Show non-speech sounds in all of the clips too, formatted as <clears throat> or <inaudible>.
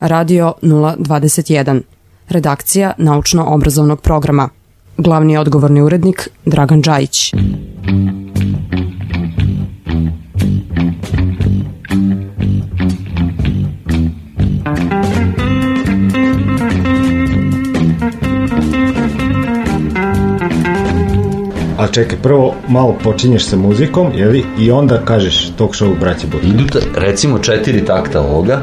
Radio 021. Redakcija naučno-obrazovnog programa. Glavni odgovorni urednik Dragan Đajić. A čekaj, prvo malo počinješ sa muzikom, jeli? I onda kažeš talk show braći Butka. Idu recimo četiri takta ovoga.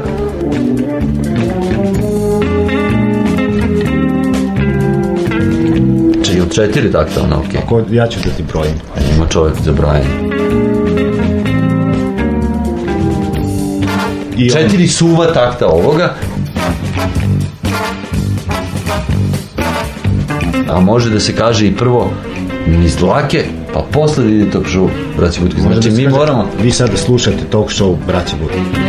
Četiri takta, ono okej. Ko, ja ću da ti brojim. Ima čovjek za brojanje. I on- Četiri suva takta ovoga. A može da se kaže i prvo niz dlake, pa posle ide tog show, braći. Može Znači da mi moramo, Vi sada slušate talk show braći Butka.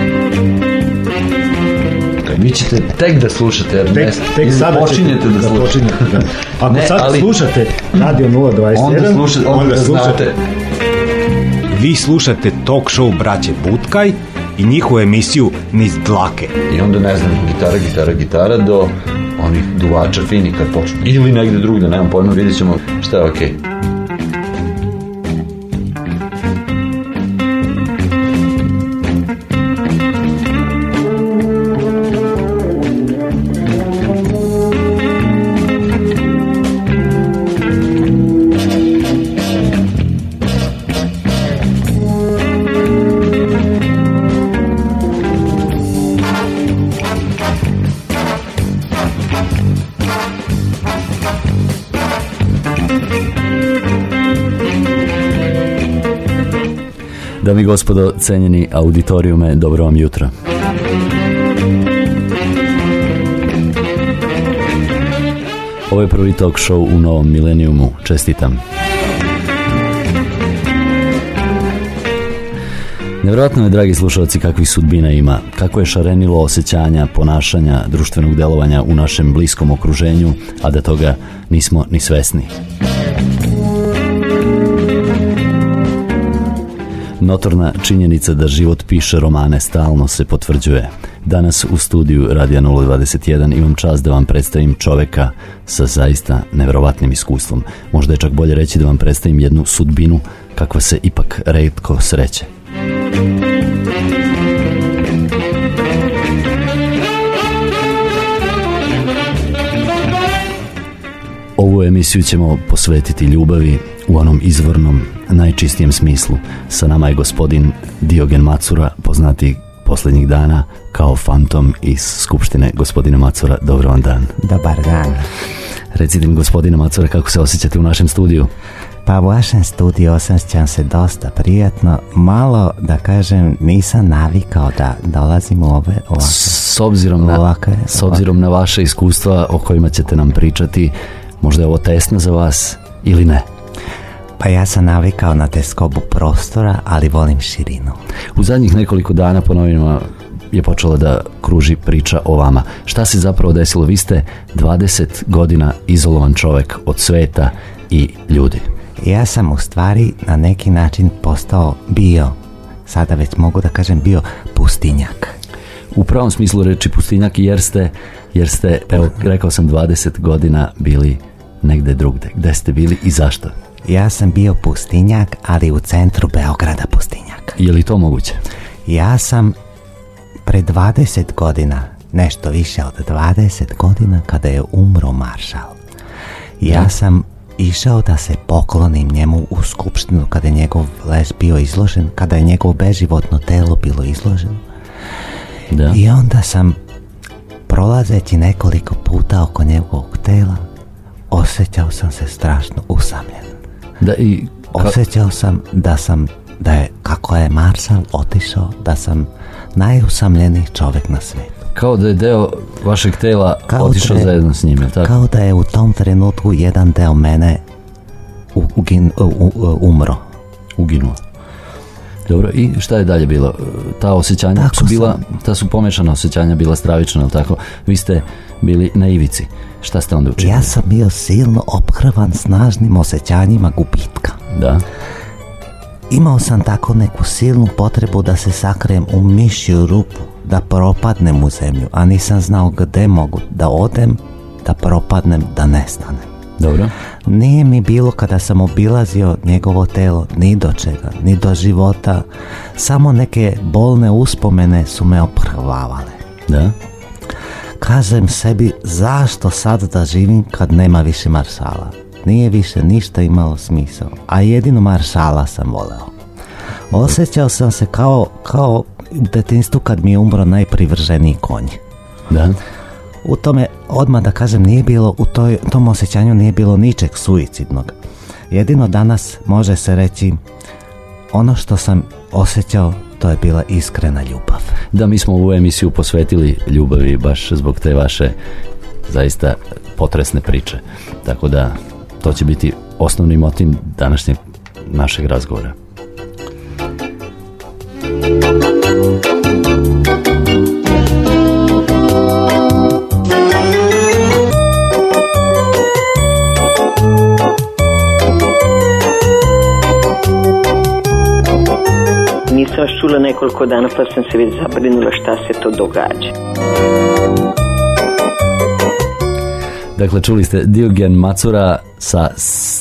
Vi ćete tek da slušate, jer ne, Tek, tek sada počinjete ćete da slušate. počinjete, da. Ako Ne, sad ali- slušate Radio 021, Onda slušate, onda, znate. Vi slušate talk show braće Butkaj i njihovu emisiju Niz dlake. I onda ne znam, gitara, gitara, gitara do onih duvača fini kad počnu. Ili negde drugde, nemam pojma, vidjet ćemo šta je okej. Dami gospodo, cenjeni auditorijume, dobro vam jutro. Ovo je prvi talk show u novom milenijumu. Čestitam. Nevjerojatno je, dragi slušalci, kakvih sudbina ima, kako je šarenilo osjećanja, ponašanja, društvenog delovanja u našem bliskom okruženju, a da toga nismo ni svesni. Notorna činjenica da život piše romane stalno se potvrđuje. Danas u studiju Radija 021 imam čast da vam predstavim čoveka sa zaista nevjerovatnim iskustvom. Možda je čak bolje reći da vam predstavim jednu sudbinu kakva se ipak redko sreće. Ovu emisiju ćemo posvetiti ljubavi u onom izvornom, najčistijem smislu. Sa nama je gospodin Diogen Macura, poznati posljednjih dana kao fantom iz Skupštine. Gospodine Macura, dobro vam dan. Dobar dan. Recite mi, gospodine Macura, kako se osjećate u našem studiju? Pa u vašem studiju osjećam se dosta prijatno. Malo, da kažem, nisam navikao da dolazim u ove ovakve. S obzirom na, Ovakve- s obzirom na vaše iskustva o kojima ćete nam pričati, možda je ovo tesno za vas ili ne? Pa ja sam navikao na teskobu prostora, ali volim širinu. U zadnjih nekoliko dana po novinama je počela da kruži priča o vama. Šta se zapravo desilo? Vi ste 20 godina izolovan čovjek od sveta i ljudi. Ja sam u stvari na neki način postao bio, sada već mogu da kažem bio pustinjak. U pravom smislu reči pustinjak jer ste, jer ste, evo, rekao sam 20 godina bili negde drugde. Gde ste bili i zašto? Ja sam bio pustinjak, ali u centru Beograda pustinjak. Je li to moguće? Ja sam pre 20 godina, nešto više od 20 godina, kada je umro maršal. Ja sam išao da se poklonim njemu u skupštinu kada je njegov les bio izložen, kada je njegovo beživotno telo bilo izloženo. Da. I onda sam, prolazeći nekoliko puta oko njegovog tela, osjećao sam se strašno usamljen. Da i ka- Osjećao sam da sam, da je, kako je Marsal otišao, da sam najusamljeniji čovjek na svijetu. kao da je deo vašeg tela Kao otišao zajedno s njim, tako? Kao da je u tom trenutku jedan deo mene u, ugin- u- u- umro. uginuo. Dobro, i šta je dalje bilo? Ta osjećanja Tako su bila, ta su pomešana osjećanja bila stravična, jel tako? Vi ste bili na ivici. Šta ste onda učinili? Ja sam bio silno ophrvan snažnim osjećanjima gubitka. Da. imao sam tako neku silnu potrebu da se sakrijem u mišju rupu, da propadnem u zemlju, a nisam znao gdje mogu da odem, da propadnem, da nestanem. Dobro. Nije mi bilo kada sam obilazio njegovo telo ni do čega, ni do života, samo neke bolne uspomene su me oprhvavale. Da. Kažem sebi zašto sad da živim kad nema više maršala. Nije više ništa imalo smisao, a jedino maršala sam voleo. Osjećao sam se kao, kao u detinstvu kad mi je umro najprivrženiji konj. Da. U tome, odmah da kažem, nije bilo, u toj, tom osjećanju nije bilo ničeg suicidnog. Jedino danas može se reći, ono što sam osjećao, to je bila iskrena ljubav. Da, mi smo ovu emisiju posvetili ljubavi baš zbog te vaše zaista potresne priče. Tako da to će biti osnovni motiv današnjeg našeg razgovora. Čula nekoliko dana pa sam se već zabrinula šta se to događa. Dakle, čuli ste Diogen Macura sa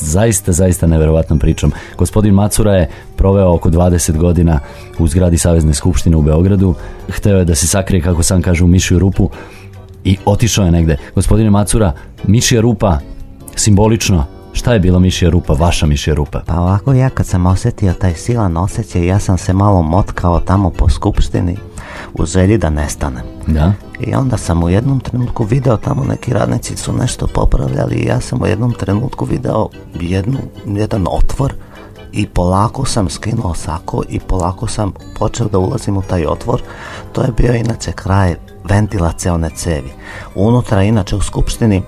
zaista, zaista neverovatnom pričom. Gospodin Macura je proveo oko 20 godina u zgradi Savezne skupštine u Beogradu. Hteo je da se sakrije, kako sam kaže, u mišju rupu i otišao je negde. Gospodine Macura, mišja rupa, simbolično, šta je bila mišja rupa, vaša mišja rupa? Pa ovako ja kad sam osjetio taj silan osjećaj, ja sam se malo motkao tamo po skupštini u želji da nestanem. Da? I onda sam u jednom trenutku video tamo neki radnici su nešto popravljali i ja sam u jednom trenutku video jednu, jedan otvor i polako sam skinuo sako i polako sam počeo da ulazim u taj otvor. To je bio inače kraj ventilacione cevi. Unutra inače u skupštini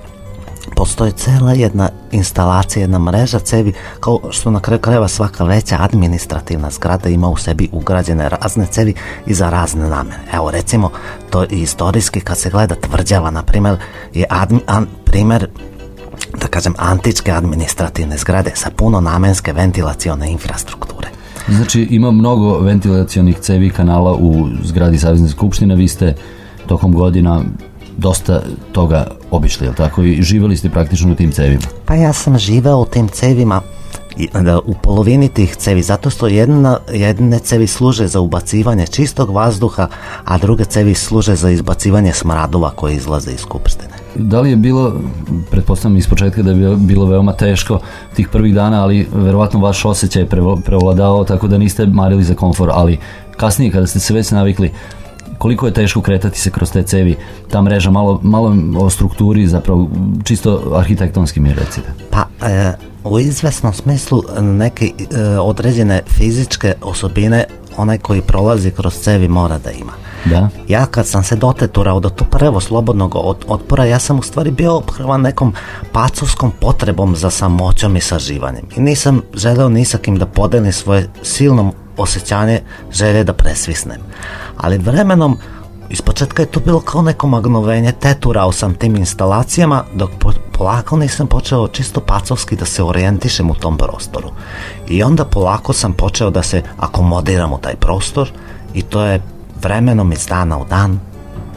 postoji cela jedna instalacija, jedna mreža cevi, kao što na kraju krajeva svaka veća administrativna zgrada ima u sebi ugrađene razne cevi i za razne namene. Evo recimo, to i istorijski kad se gleda tvrđava, na primjer, je admi, an, primjer da kažem, antičke administrativne zgrade sa puno namenske ventilacione infrastrukture. Znači, ima mnogo ventilacionih cevi kanala u zgradi Savezne skupštine. Vi ste tokom godina dosta toga obišli, jel tako? I živjeli ste praktično u tim cevima. Pa ja sam živeo u tim cevima i, da, u polovini tih cevi, zato što jedna, jedne cevi služe za ubacivanje čistog vazduha, a druge cevi služe za izbacivanje smradova koje izlaze iz skupštine. Da li je bilo, pretpostavljam iz početka da je bilo- veoma teško tih prvih dana, ali verovatno vaš osjećaj je prevladao, tako da niste marili za komfor, ali kasnije kada ste se već navikli, koliko je teško kretati se kroz te cevi, ta mreža, malo, malo o strukturi, zapravo čisto arhitektonski mi recite. Pa, e, u izvesnom smislu neke e, određene fizičke osobine onaj koji prolazi kroz cevi mora da ima. Da? Ja kad sam se doteturao do to prvo slobodnog od- otpora, ja sam u stvari bio ophrvan nekom pacovskom potrebom za samoćom i saživanjem. I nisam želeo ni sa kim da podelim svoje silno osjećanje želje da presvisnem. Ali vremenom, ispočetka je to bilo kao neko magnovenje, teturao sam tim instalacijama, dok po, polako nisam počeo čisto pacovski da se orijentišem u tom prostoru. I onda polako sam počeo da se akomodiram u taj prostor i to je vremenom iz dana u dan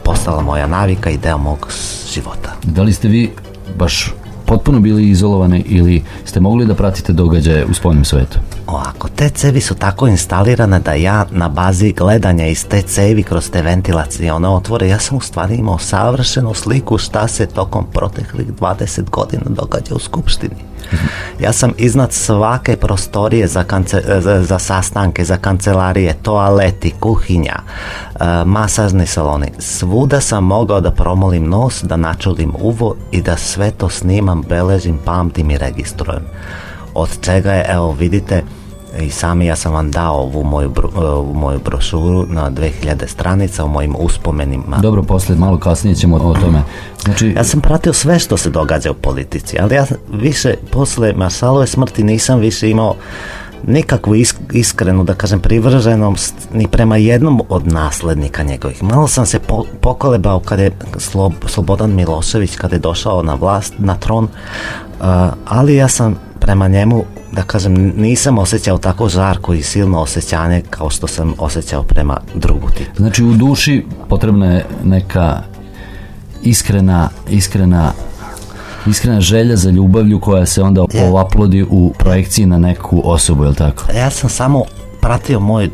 postala moja navika i deo mog života. Da li ste vi baš potpuno bili izolovani ili ste mogli da pratite događaje u spoljnom svetu? Ovako, te cevi su tako instalirane da ja na bazi gledanja iz te cevi kroz te ventilacione otvore, ja sam u stvari imao savršenu sliku šta se tokom proteklih 20 godina događa u Skupštini. Ja sam iznad svake prostorije za, kance- za, za sastanke, za kancelarije, toaleti, kuhinja, e, masažni saloni. Svuda sam mogao da promolim nos, da načulim uvo i da sve to snimam, beležim, pamtim i registrujem. Od čega je, evo vidite, i sami ja sam vam dao ovu moju, bro- ovu moju brošuru na 2000 stranica o mojim uspomenima. Dobro, poslije, malo kasnije ćemo o tome. Znači, Ja sam pratio sve što se događa u politici, ali ja više posle Marsalove smrti nisam više imao nikakvu isk- iskrenu, da kažem, privrženost ni prema jednom od naslednika njegovih. Malo sam se po- pokolebao kada je Slob- Slobodan Milošević kada je došao na vlast, na tron, uh, ali ja sam prema njemu da kažem, nisam osjećao tako žarko i silno osjećanje kao što sam osjećao prema drugu tipu. Znači u duši potrebna je neka iskrena, iskrena iskrena želja za ljubavlju koja se onda Je. ovaplodi u projekciji na neku osobu, je tako? Ja sam samo pratio moj e,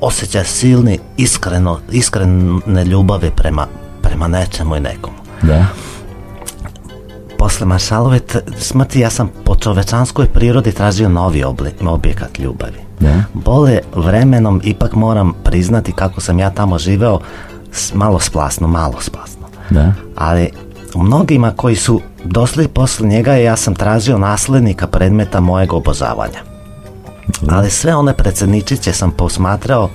osjećaj silni, iskreno, iskrene ljubavi prema, prema nečemu i nekomu. Da. Posle Maršalove smrti ja sam po čovečanskoj prirodi tražio novi oblik, objekat ljubavi. Da. Bole vremenom ipak moram priznati kako sam ja tamo živeo malo splasno, malo splasno. Da. Ali u mnogima koji su došli posle njega ja sam tražio naslednika predmeta mojeg obožavanja. Ali sve one predsjedničiće sam posmatrao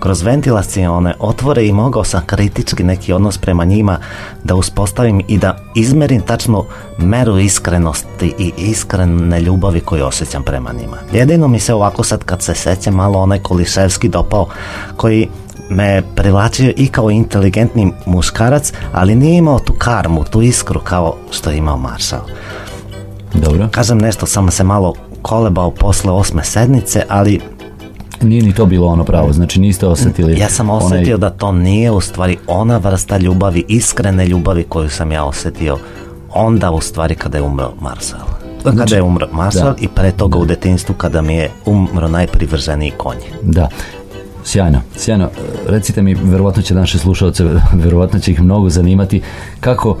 kroz ventilacione otvore i mogao sam kritički neki odnos prema njima da uspostavim i da izmerim tačno meru iskrenosti i iskrene ljubavi koju osjećam prema njima. Jedino mi se ovako sad kad se sećam malo onaj Koliševski dopao koji me privlačio i kao inteligentni muškarac, ali nije imao tu karmu, tu iskru kao što je imao Maršal. Dobro. Kažem nešto, sam se malo kolebao posle osme sednice, ali Nije ni to bilo ono pravo, znači niste osjetili ja sam onaj- osjetio da to nije u stvari ona vrsta ljubavi, iskrene ljubavi koju sam ja osjetio onda u stvari kada je umro Marsal. Kada je umro Znači, da. i pre toga u detinstvu kada mi je umro najprivrženiji konj. Da. Sjajno, sjajno. Recite mi, verovatno će naše slušalce, <laughs> verovatno će ih mnogo zanimati kako,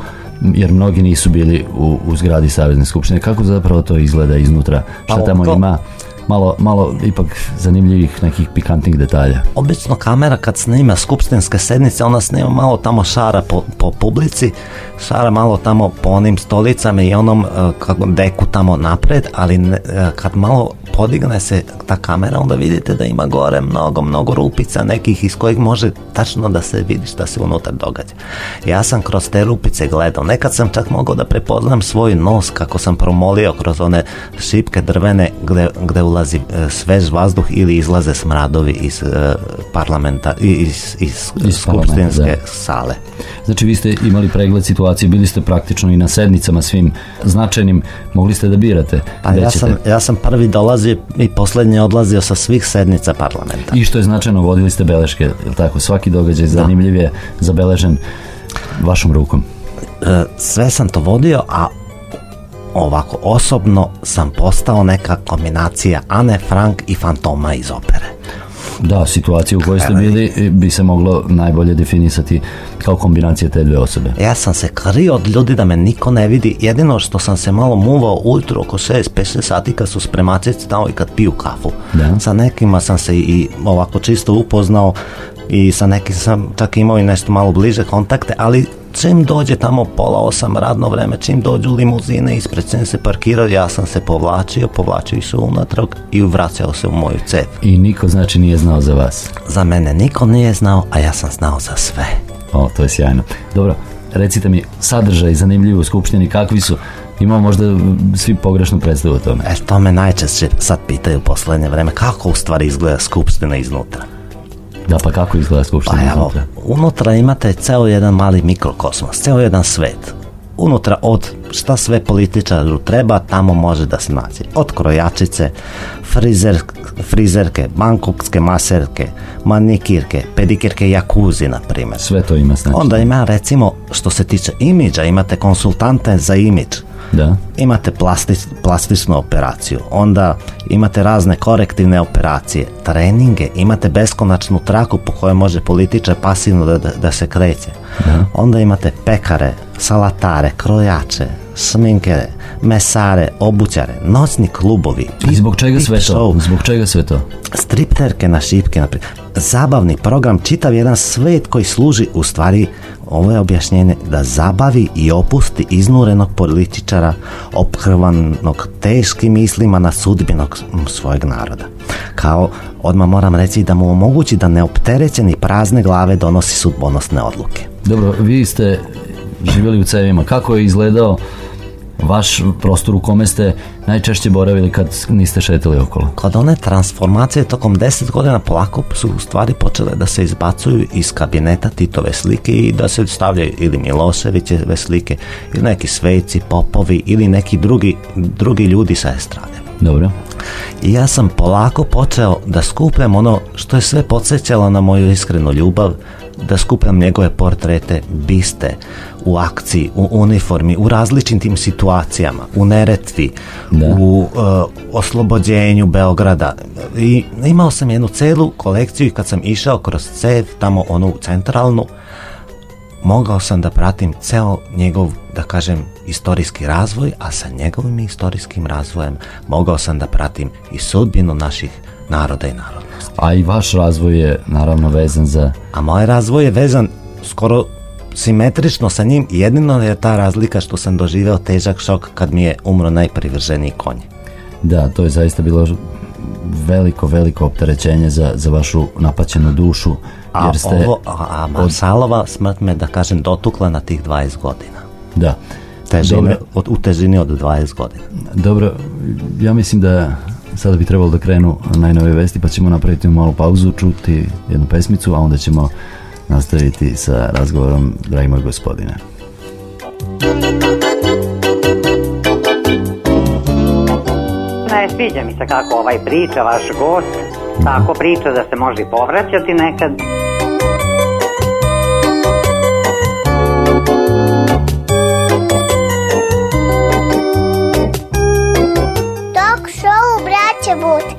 jer mnogi nisu bili u, u zgradi Savezne skupštine, kako zapravo to izgleda iznutra, šta Pa, tamo ima, malo, malo ipak zanimljivih nekih pikantnih detalja. Obično kamera kad snima skupštinske sednice, ona snima malo tamo šara po, po publici, šara malo tamo po onim stolicama i onom e, kako deku tamo napred, ali ne- e, kad malo podigne se ta kamera, onda vidite da ima gore mnogo, mnogo rupica nekih iz kojih može tačno da se vidi šta se unutar događa. Ja sam kroz te rupice gledao, nekad sam čak mogao da prepoznam svoj nos kako sam promolio kroz one šipke drvene gde, gde ulazi e, svež vazduh ili izlaze smradovi iz e, parlamenta, i- iz, iz, Iz skupštinske sale. Znači vi ste imali pregled situacije, bili ste praktično i na sednicama svim značajnim, mogli ste da birate Pa ja sam, ja sam prvi dolazio i posljednji odlazio sa svih sednica parlamenta. I što je značajno, vodili ste beleške, je tako? Svaki događaj zanimljiv je zabeležen vašom rukom. E, sve sam to vodio, a ovako osobno sam postao neka kombinacija Ane Frank i Fantoma iz opere. Da, situacija u kojoj ste bili bi se moglo najbolje definisati kao kombinacija te dve osobe. Ja sam se krio od ljudi da me niko ne vidi, jedino što sam se malo muvao ujutro oko 6-5 sati kad su spremačice tamo i kad piju kafu. Da. Sa nekima sam se i ovako čisto upoznao i sa nekim sam čak imao i nešto malo bliže kontakte, ali čim dođe tamo pola osam radno vreme, čim dođu limuzine ispred čim se parkirao, ja sam se povlačio, povlačio se unatrag i vraćao se u moju cev. I niko znači nije znao za vas. Za mene niko nije znao, a ja sam znao za sve. O, to je sjajno. Dobro, recite mi, sadržaj zanimljiv u Skupštini, kakvi su? Imamo možda svi pogrešnu predstavu o tome. E, to me najčešće sad pitaju u posljednje vreme, kako u stvari izgleda skupština iznutra. Da, pa kako izgleda Pa Skupština evo, iznutra? unutra imate ceo jedan mali mikrokosmos, ceo jedan svet. Unutra od šta sve političaru treba, tamo može da se nađe. Od krojačice, frizer, frizerke, bankokske maserke, manikirke, pedikirke jakuzi, na primjer. Sve to ima znači. Onda ima recimo, što se tiče imidža, imate konsultante za imidž. Da. Imate plastič, plastičnu operaciju, onda imate razne korektivne operacije, treninge, imate beskonačnu traku po kojoj može političar pasivno da, da, da se kreće. Onda imate pekare, salatare, krojače, sminkere, mesare, obućare, noćni klubovi. I zbog čega sve to? show, Zbog čega sve to? stripterke na šipke, naprimjer. Zabavni program, čitav jedan svet koji služi u stvari, ovo je objašnjenje, da zabavi i opusti iznurenog političara ophrvanog teškim mislima na sudbinog svojeg naroda. Kao, odmah moram reći da mu omogući da neopterećeni prazne glave donosi sudbonosne odluke. Dobro, vi ste živjeli u cevima. Kako je izgledao vaš prostor u kome ste najčešće boravili kad niste šetili okolo? Kod one transformacije tokom deset godina polako su u stvari počele da se izbacuju iz kabineta Titove slike i da se stavljaju ili Miloševićeve slike ili neki sveci, popovi ili neki drugi, drugi ljudi sa estrade. Dobro. I ja sam polako počeo da skupljam ono što je sve podsjećalo na moju iskrenu ljubav, da skupljam njegove portrete, biste, u akciji, u uniformi, u različitim situacijama, u Neretvi, Da. u uh, oslobođenju Beograda. I imao sam jednu celu kolekciju i kad sam išao kroz cev, tamo onu centralnu, mogao sam da pratim ceo njegov, da kažem, istorijski razvoj, a sa njegovim istorijskim razvojem mogao sam da pratim i sudbinu naših naroda i narodnosti. A i vaš razvoj je naravno vezan za... A moj razvoj je vezan skoro simetrično sa njim, jedino je ta razlika što sam doživeo težak šok kad mi je umro najprivrženiji konj. Da, to je zaista bilo veliko, veliko opterećenje za, za vašu napaćenu dušu. A, Jer ste... ovo, a, Marsalova smrt me, da kažem, dotukla na tih 20 godina. Da. Težine, Dobro. od, u težini od 20 godina. Dobro, ja mislim da sada bi trebalo da krenu najnove vesti, pa ćemo napraviti malu pauzu, čuti jednu pesmicu, a onda ćemo nastaviti sa razgovorom, dragi moj gospodine. Ne sviđa mi se kako ovaj priča, vaš gost. Tako priča da se može povraćati nekad. Show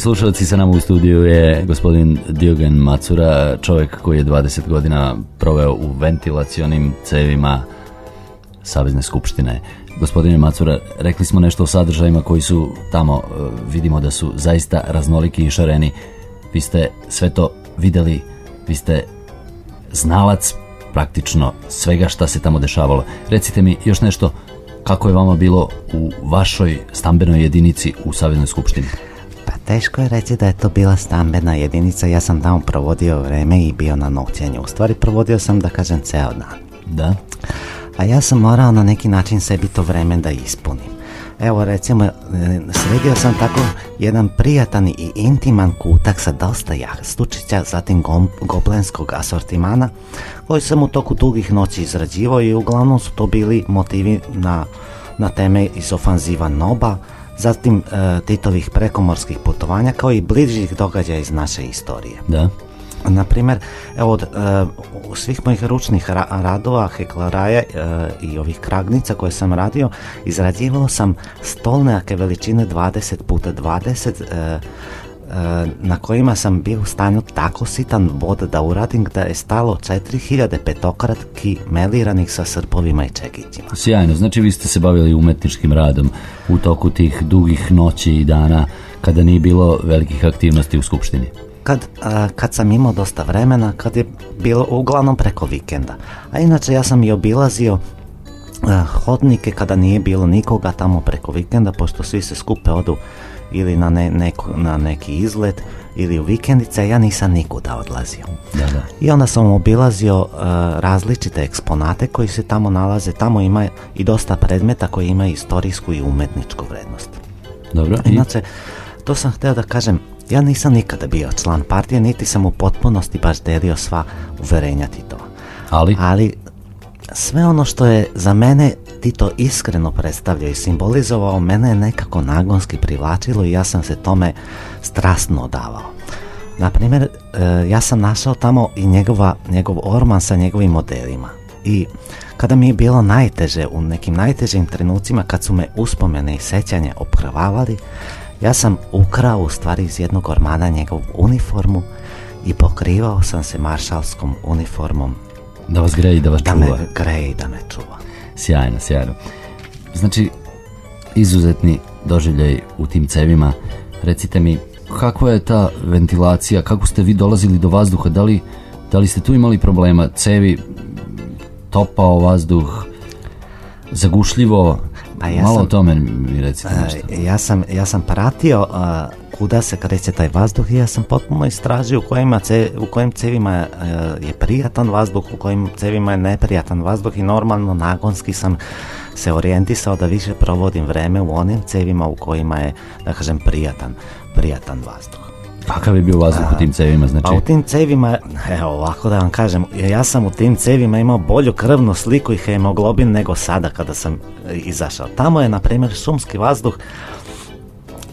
slušalci, sa nama u studiju je gospodin Diogen Macura, čovjek koji je 20 godina proveo u ventilacionim cevima Savezne skupštine. Gospodine Macura, rekli smo nešto o sadržajima koji su tamo, e, vidimo da su zaista raznoliki i šareni. Vi ste sve to videli, vi ste znalac praktično svega šta se tamo dešavalo. Recite mi još nešto, kako je vama bilo u vašoj stambenoj jedinici u Saveznoj skupštini? Teško je reći da je to bila stambena jedinica, ja sam tamo provodio vreme i bio na noćenju. U stvari provodio sam, da kažem, ceo dan. Da? A ja sam morao na neki način sebi to vreme da ispunim. Evo recimo, e, sredio sam tako jedan prijatan i intiman kutak sa dosta jastučića, zatim gom- goblenskog asortimana, koji sam u toku dugih noći izrađivao i uglavnom su to bili motivi na, na teme iz ofanziva Noba, zatim e, Titovih prekomorskih putovanja kao i bližih događaja iz naše istorije. Da? Na primjer, evo od e, svih mojih ručnih ra- radova, heklaraja e, i ovih kragnica koje sam radio, izrađivao sam stolnjake veličine 20 puta 20 e, e, na kojima sam bio u stanju tako sitan vod da uradim da je stalo 4000 petokratki meliranih sa srpovima i čekićima. Sjajno, znači vi ste se bavili umetničkim radom u toku tih dugih noći i dana kada nije bilo velikih aktivnosti u skupštini. kad, a, kad sam imao dosta vremena, kad je bilo uglavnom preko vikenda. A inače ja sam i obilazio a, hodnike kada nije bilo nikoga tamo preko vikenda, pošto svi se skupe odu ili na, ne, neko- na neki izlet ili u vikendice, ja nisam nikuda odlazio. Da, da. I onda sam obilazio a, različite eksponate koji se tamo nalaze. Tamo ima i dosta predmeta koji imaju istorijsku i umetničku vrednost. Dobro. I, Inače, to sam htio da kažem, ja nisam nikada bio član partije, niti sam u potpunosti baš delio sva uverenja Titova. ali, Ali sve ono što je za mene Tito iskreno predstavljao i simbolizovao, mene je nekako nagonski privlačilo i ja sam se tome strastno odavao. Na primjer, e, ja sam našao tamo i njegova, njegov orman sa njegovim modelima. I kada mi je bilo najteže, u nekim najtežim trenucima, kad su me uspomene i sećanje ophrvavali, ja sam ukrao u stvari iz jednog ormana njegovu uniformu i pokrivao sam se maršalskom uniformom Da vas greje i da vas da čuva. me greje i da me čuva. Sjajno, sjajno. Znači, izuzetni doživljaj u tim cevima. Recite mi, kakva je ta ventilacija, kako ste vi dolazili do vazduha, da li, da li ste tu imali problema, cevi, topao vazduh, zagušljivo, Pa ja malo sam- o tome mi recite nešto. E, ja sam, ja sam pratio kuda se kreće taj vazduh i ja sam potpuno istražio u, kojima ce, u kojim cevima e, je prijatan vazduh, u kojim cevima je neprijatan vazduh i normalno nagonski sam se orijentisao da više provodim vreme u onim cevima u kojima je, da kažem, prijatan, prijatan vazduh. Kakav je bio vazduh u tim cevima, znači? Pa u tim cevima, evo ovako da vam kažem, ja sam u tim cevima imao bolju krvnu sliku i hemoglobin nego sada kada sam e, izašao. Tamo je, na primjer, šumski vazduh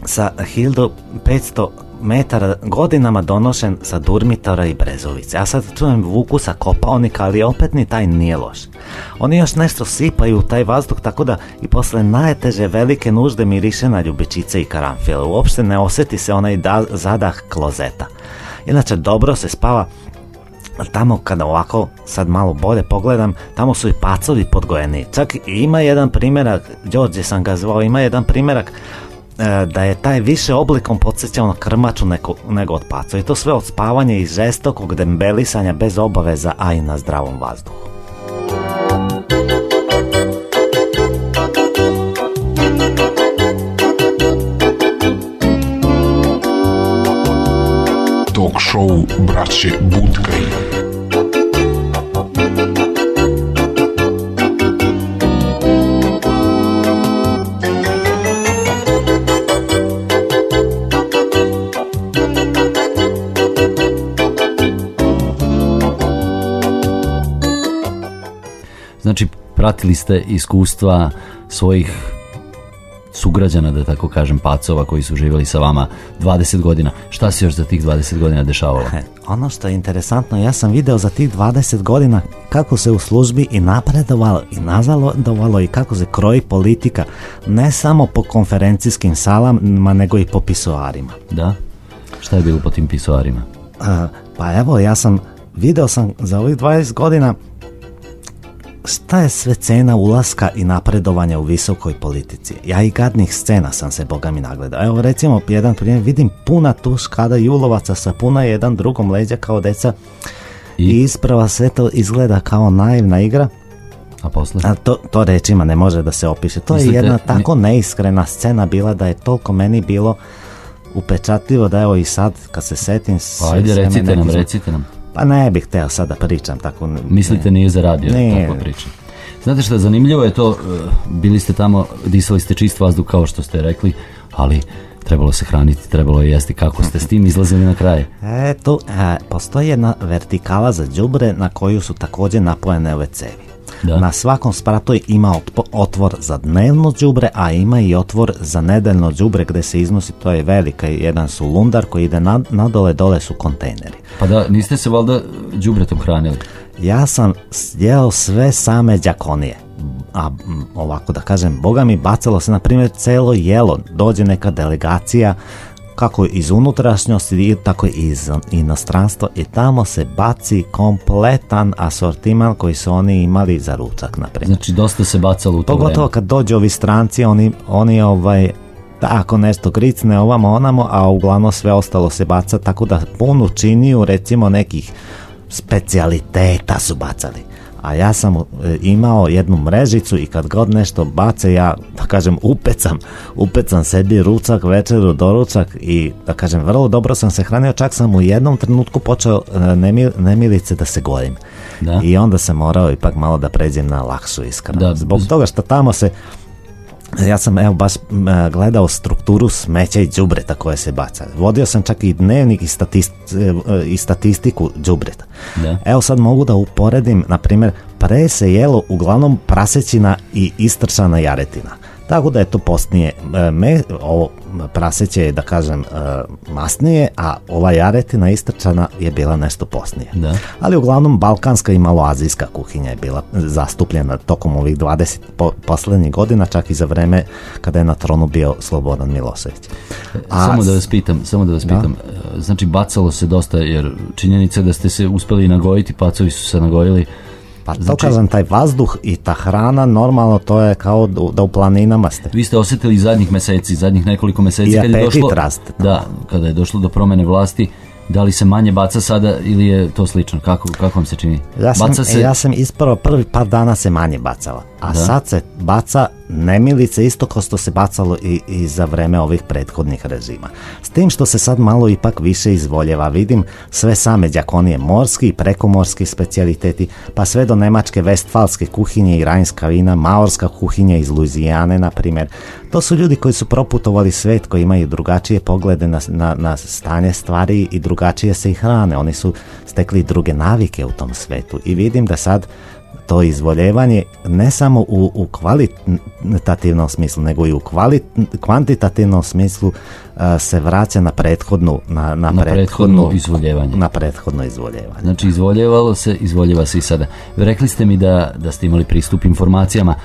sa 1500 metara godinama donošen sa Durmitora i Brezovice. Ja sad čujem vuku sa kopaonika, ali opet ni taj nije loš. Oni još nešto sipaju u taj vazduh, tako da i posle najteže velike nužde miriše na ljubičice i karanfile. Uopšte ne osjeti se onaj da, zadah klozeta. Inače, dobro se spava tamo kada ovako sad malo bolje pogledam, tamo su i pacovi podgojeni. Čak ima jedan primjerak, Đorđe sam ga zvao, ima jedan primjerak da je taj više oblikom podsjećao na krmaču neko, nego od paca. I to sve od spavanja i žestokog dembelisanja bez obaveza, a i na zdravom vazduhu. Talk show braće Budkaj. Znači, pratili ste iskustva svojih sugrađana, da tako kažem, pacova koji su živjeli sa vama 20 godina. Šta se još za tih 20 godina dešavalo? E, Ono što je interesantno, ja sam video za tih 20 godina kako se u službi i napredovalo i nazadovalo i kako se kroji politika ne samo po konferencijskim salama, nego i po pisoarima. Da? Šta je bilo po tim pisoarima? A, pa evo, ja sam, video sam za ovih 20 godina šta je sve cena ulaska i napredovanja u visokoj politici. Ja i gadnih scena sam se boga mi nagledao. Evo recimo jedan primjer, vidim puna tuš kada julovaca sa puna jedan drugom leđa kao deca i, isprava sve to izgleda kao naivna igra. A posle? A to, to rečima ne može da se opiše. To Mislite, je jedna tako neiskrena scena bila da je toliko meni bilo upečatljivo da evo i sad kad se setim Pa ajde, recite nam, recite nam. Pa ne bih hteo sad da pričam tako. Mislite nije za radio takva priča. Znate šta, zanimljivo je to, e, bili ste tamo, disali ste čist vazduh kao što ste rekli, ali trebalo se hraniti, trebalo je jesti kako ste s tim izlazili na kraj. E, tu e, postoji jedna vertikala za đubre na koju su također napojene ove cevi. Da. Na svakom spratu ima otvor za dnevno đubre, a ima i otvor za nedeljno đubre gdje se iznosi, to je velika, jedan su lundar koji ide nad, nadole, dole su kontejneri. Pa da, niste se valjda đubretom hranili? Ja sam jeo sve same đakonije. A ovako da kažem, boga mi bacalo se na primjer celo jelo. Dođe neka delegacija kako iz unutrašnjosti, tako i iz inostranstva i tamo se baci kompletan asortiman koji su oni imali za ručak, na primjer. Znači, dosta se bacalo u to Pogotovo vreme. kad dođu ovi stranci, oni, oni ovaj, tako nešto gricne ovamo onamo, a uglavnom sve ostalo se baca, tako da punu činiju recimo nekih specijaliteta su bacali. A ja sam e, imao jednu mrežicu i kad god nešto bace, ja, da kažem, upecam, upecam sebi ručak, večeru, doručak i, da kažem, vrlo dobro sam se hranio, čak sam u jednom trenutku počeo e, nemil- nemilice da se gorim. Da. I onda sam morao ipak malo da pređem na lakšu ishranu. Da, Zbog toga što tamo se ja sam evo baš e, gledao strukturu smeća i đubreta koje se baca. Vodio sam čak i dnevnik i, statist- e, e, i statistiku đubreta. Da. Evo sad mogu da uporedim, na primjer, pre se jelo uglavnom prasećina i istrčana jaretina. Tako da je to postnije. E, Me, ovo praseće je, da kažem, e, masnije, a ova jaretina istrčana je bila nešto postnije. Da. Ali uglavnom balkanska i maloazijska kuhinja je bila zastupljena tokom ovih 20 po, posljednjih godina, čak i za vreme kada je na tronu bio Slobodan Milošević. A Samo da vas pitam, samo da vas Da. pitam. e, Znači bacalo se dosta jer činjenica je da ste se uspeli nagojiti, pacovi su se nagojili. Pa to Znači- kažem, taj vazduh i ta hrana, normalno to je kao da- u planinama ste. Vi ste osjetili zadnjih meseci, zadnjih nekoliko meseci I kad je došlo, raste. da, kada je došlo do promene vlasti, da li se manje baca sada ili je to slično? Kako, kako vam se čini? Ja sam, baca se, ja sam ispravo prvi par dana se manje bacala, a Da. sad se baca nemilice isto kao što se bacalo i, i za vreme ovih prethodnih režima. S tim što se sad malo ipak više izvoljeva, vidim sve same đakonije morski i prekomorski specijaliteti, pa sve do nemačke vestfalske kuhinje i rajnska vina, maorska kuhinja iz Luizijane, na primjer. To su ljudi koji su proputovali svet, koji imaju drugačije poglede na, na, na stanje stvari i drugačije se i hrane. Oni su stekli druge navike u tom svetu i vidim da sad to izvoljevanje ne samo u, u kvalitativnom smislu, nego i u kvali, kvantitativnom smislu a, se vraća na prethodnu na, na, na prethodno izvoljevanje. na prethodno izvoljevanje. Znači izvoljevalo se, izvoljeva se i sada. Rekli ste mi da, da ste imali pristup informacijama.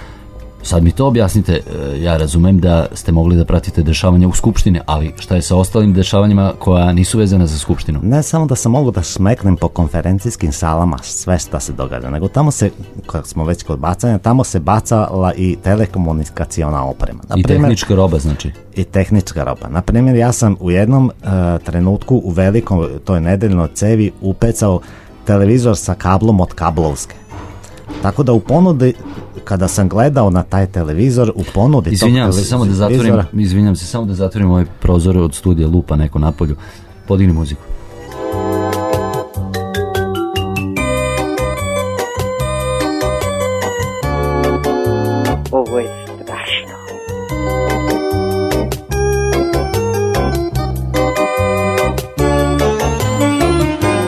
Sad mi to objasnite, E, ja razumem da ste mogli da pratite dešavanja u Skupštini, ali šta je sa ostalim dešavanjima koja nisu vezana za Skupštinu? Ne samo da sam mogu da smeknem po konferencijskim salama sve šta se događa, nego tamo se, kako smo već kod bacanja, tamo se bacala i telekomunikaciona oprema. I tehnička roba znači. i tehnička roba. Na primjer, ja sam u jednom e, trenutku u velikom, toj nedeljnoj cevi upecao televizor sa kablom od kablovske. Tako da u ponudi, kada sam gledao na taj televizor, u ponudi tog Izvinjavam se, samo da zatvorim, izvinjavam se, samo da zatvorim ovaj prozor od studija Lupa neko napolju. Podigni muziku. Ovo je strašno.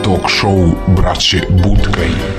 Talk show braće Budkaj.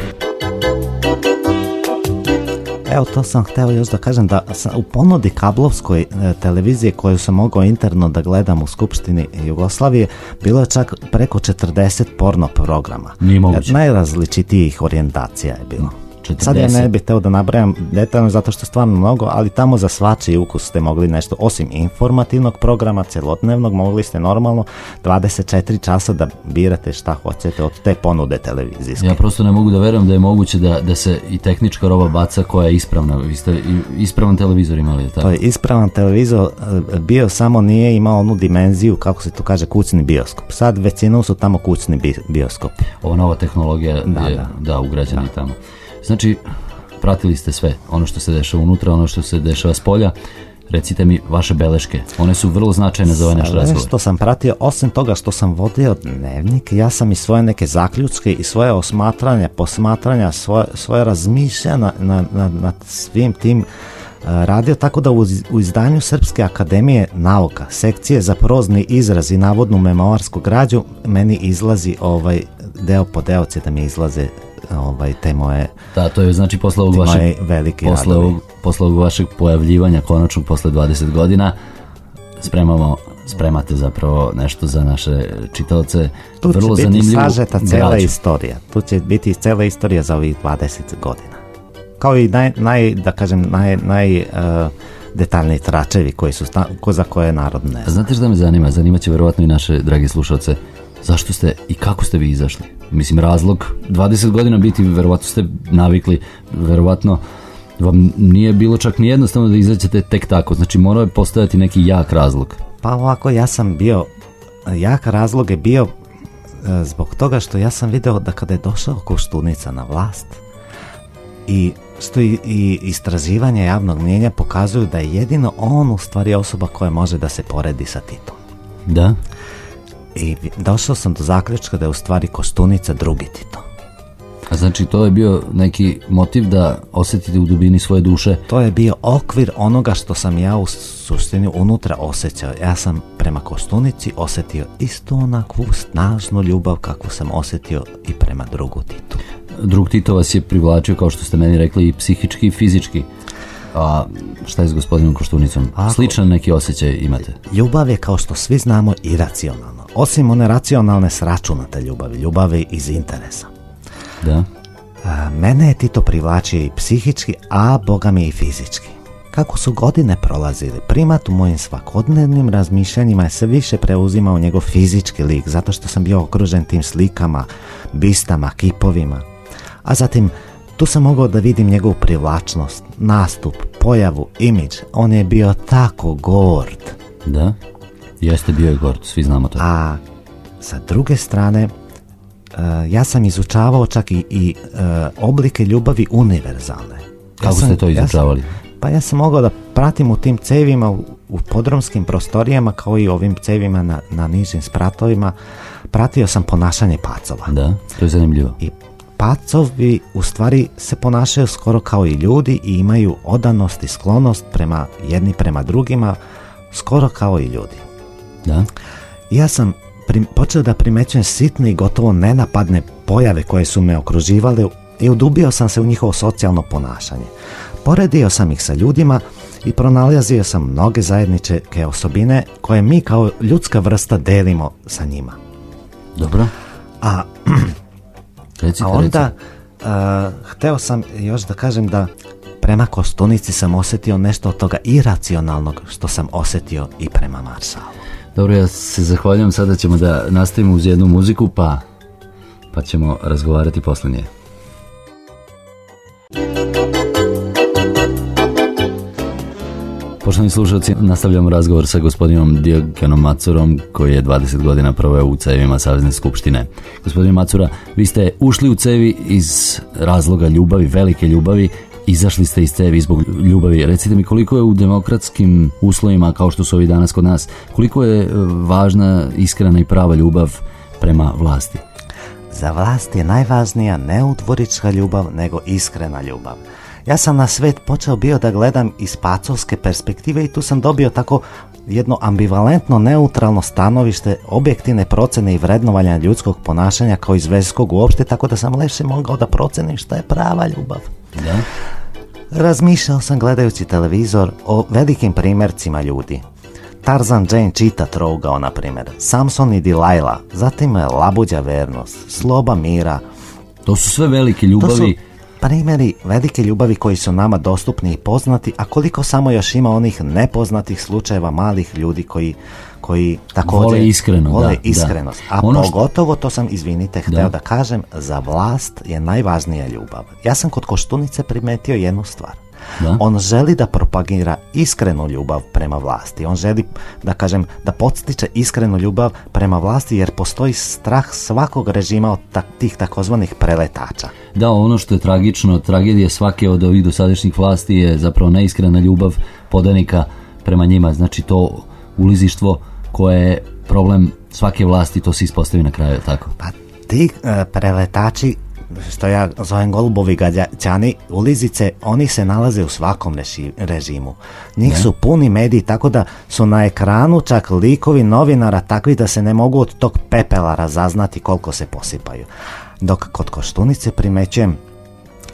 Evo to sam htio još da kažem da sam u ponudi kablovskoj e, televizije koju sam mogao interno da gledam u Skupštini Jugoslavije bilo je čak preko 40 porno programa. Nije moguće. Najrazličitijih orijentacija je bilo. 40. Sad ja ne bih teo da nabrajam detaljno zato što stvarno mnogo, ali tamo za svačiji ukus ste mogli nešto, osim informativnog programa, celodnevnog, mogli ste normalno 24 časa da birate šta hoćete od te ponude televizijske. Ja prosto ne mogu da verujem da je moguće da, da se i tehnička roba baca koja je ispravna. Vi ste ispravan televizor imali, je tako? To je ispravan televizor e, bio samo nije imao onu dimenziju kako se to kaže kućni bioskop. Sad većinom su tamo kućni bi- bioskopi. Ova nova tehnologija Da, je da. da, ugrađena i tamo. Znači, pratili ste sve, ono što se dešava unutra, ono što se dešava s polja. Recite mi vaše beleške, one su vrlo značajne za ovaj naš razgovor. što sam pratio, osim toga što sam vodio dnevnik, ja sam i svoje neke zaključke i svoje osmatranja, posmatranja, svoje, svoje razmišljanja na, na, nad svim tim e, radio tako da u, iz- u izdanju Srpske akademije nauka, sekcije za prozni izraz i navodnu memoarsku građu, meni izlazi ovaj deo po deo da mi izlaze ovaj, te moje Da, to je znači posle ovog vašeg, posle ovog, posle ovog vašeg pojavljivanja konačnog posle 20 godina spremamo spremate zapravo nešto za naše čitaoce Tu će vrlo biti zanimljivu sažeta cela građu. istorija. Tu će biti cela istorija za ovih 20 godina. Kao i naj, naj da kažem, naj, naj uh, detaljniji tračevi koji su sta, ko za koje narod ne zna. Znate šta me zanima? Zanima će verovatno i naše dragi slušalce. Zašto ste i kako ste vi izašli? Mislim, razlog, 20 godina biti, verovatno ste navikli, verovatno vam nije bilo čak ni jednostavno da izađete tek tako. Znači, morao je postojati neki jak razlog. Pa ovako, ja sam bio, jak razlog je bio e, zbog toga što ja sam video da kada je došao Koštunica na vlast i što i, i istraživanje javnog mnjenja pokazuju da je jedino on u stvari osoba koja može da se poredi sa Titom. Da? I došao sam do zaključka da je u stvari Koštunica drugi Tito. A znači, to je bio neki motiv da osjetite u dubini svoje duše To je bio okvir onoga što sam ja u suštini unutra osjećao. Ja sam prema Kostunici osjetio istu onakvu snažnu ljubav kakvu sam osjetio i prema drugu Titu. drug Tito vas je privlačio, kao što ste meni rekli, i psihički i fizički. A šta je s gospodinom Koštunicom? Ako- Sličan neki osjećaj imate? Ljubav je kao što svi znamo iracionalna. Osim one racionalne sračunate ljubavi, ljubavi iz interesa. Da? A, mene je Tito privlačio i psihički, a boga mi i fizički. Kako su godine prolazili, primat u mojim svakodnevnim razmišljanjima je sve više preuzimao njegov fizički lik, zato što sam bio okružen tim slikama, bistama, kipovima. A zatim, tu sam mogao da vidim njegovu privlačnost, nastup, pojavu, imidž. On je bio tako gord. Da? Jeste bio je gord, svi znamo to. A sa druge strane, e, ja sam izučavao čak i, i e, oblike ljubavi univerzalne. Kako Ja sam- ste to ja sam- izučavali? pa ja sam mogao da pratim u tim cevima u, u podrumskim prostorijama kao i ovim cevima na, na nižim spratovima. Pratio sam ponašanje pacova. Da, to je zanimljivo. I pacovi u stvari se ponašaju skoro kao i ljudi i imaju odanost i sklonost prema jedni prema drugima skoro kao i ljudi. Da? Ja sam prim- počeo da primećujem sitne i gotovo nenapadne pojave koje su me okruživale i udubio sam se u njihovo socijalno ponašanje. Poredio sam ih sa ljudima i pronalazio sam mnoge zajedničke osobine koje mi kao ljudska vrsta delimo sa njima. Dobro. A, <clears throat> Recite, a onda a, hteo sam još da kažem da prema Kostunici sam osjetio nešto od toga iracionalnog što sam osjetio i prema Marsalu. Dobro, ja se zahvaljujem. Sada ćemo da nastavimo uz jednu muziku, pa, pa ćemo razgovarati posle nje. Poštovani slušalci, nastavljamo razgovor sa gospodinom Diogenom Macurom, koji je 20 godina proveo u cevima Savezne skupštine. Gospodine Macura, vi ste ušli u cevi iz razloga ljubavi, velike ljubavi, izašli ste iz cevi zbog ljubavi. Recite mi koliko je u demokratskim uslovima, kao što su ovi danas kod nas, koliko je e, važna, iskrena i prava ljubav prema vlasti? Za vlast je najvažnija ne udvorička ljubav, nego iskrena ljubav. Ja sam na svet počeo bio da gledam iz pacovske perspektive i tu sam dobio tako jedno ambivalentno neutralno stanovište objektivne procene i vrednovanja ljudskog ponašanja kao i zvezskog uopšte, tako da sam leše mogao da procenim šta je prava ljubav. Da? Razmišljao sam gledajući televizor o velikim primjercima ljudi. Tarzan Jane čita trougao, na primjer, Samson i Delilah, zatim je Labuđa vernost, Sloba mira. To su sve velike To ljubavi. Su primjeri velike ljubavi koji su nama dostupni i poznati, a koliko samo još ima onih nepoznatih slučajeva malih ljudi koji koji također Vole iskreno, vole da, da. iskrenost. A Ono što- pogotovo, to sam, izvinite, hteo Da. da kažem, za vlast je najvažnija ljubav. Ja sam kod Koštunice primetio jednu stvar. Da. On želi da propagira iskrenu ljubav prema vlasti. On želi, da kažem, da podstiče iskrenu ljubav prema vlasti jer postoji strah svakog režima od tak- tih takozvanih preletača. Da, ono što je tragično, tragedija svake od ovih dosadašnjih vlasti je zapravo neiskrena ljubav podanika prema njima. Znači to ulizištvo koje je problem svake vlasti, to se ispostavi na kraju, tako? Pa ti e, preletači što ja zovem golubovi gađani, ulizice, oni se nalaze u svakom reši- režimu. Njih Ne. su puni mediji, tako da su na ekranu čak likovi novinara takvi da se ne mogu od tog pepela razaznati koliko se posipaju. Dok kod Koštunice primećujem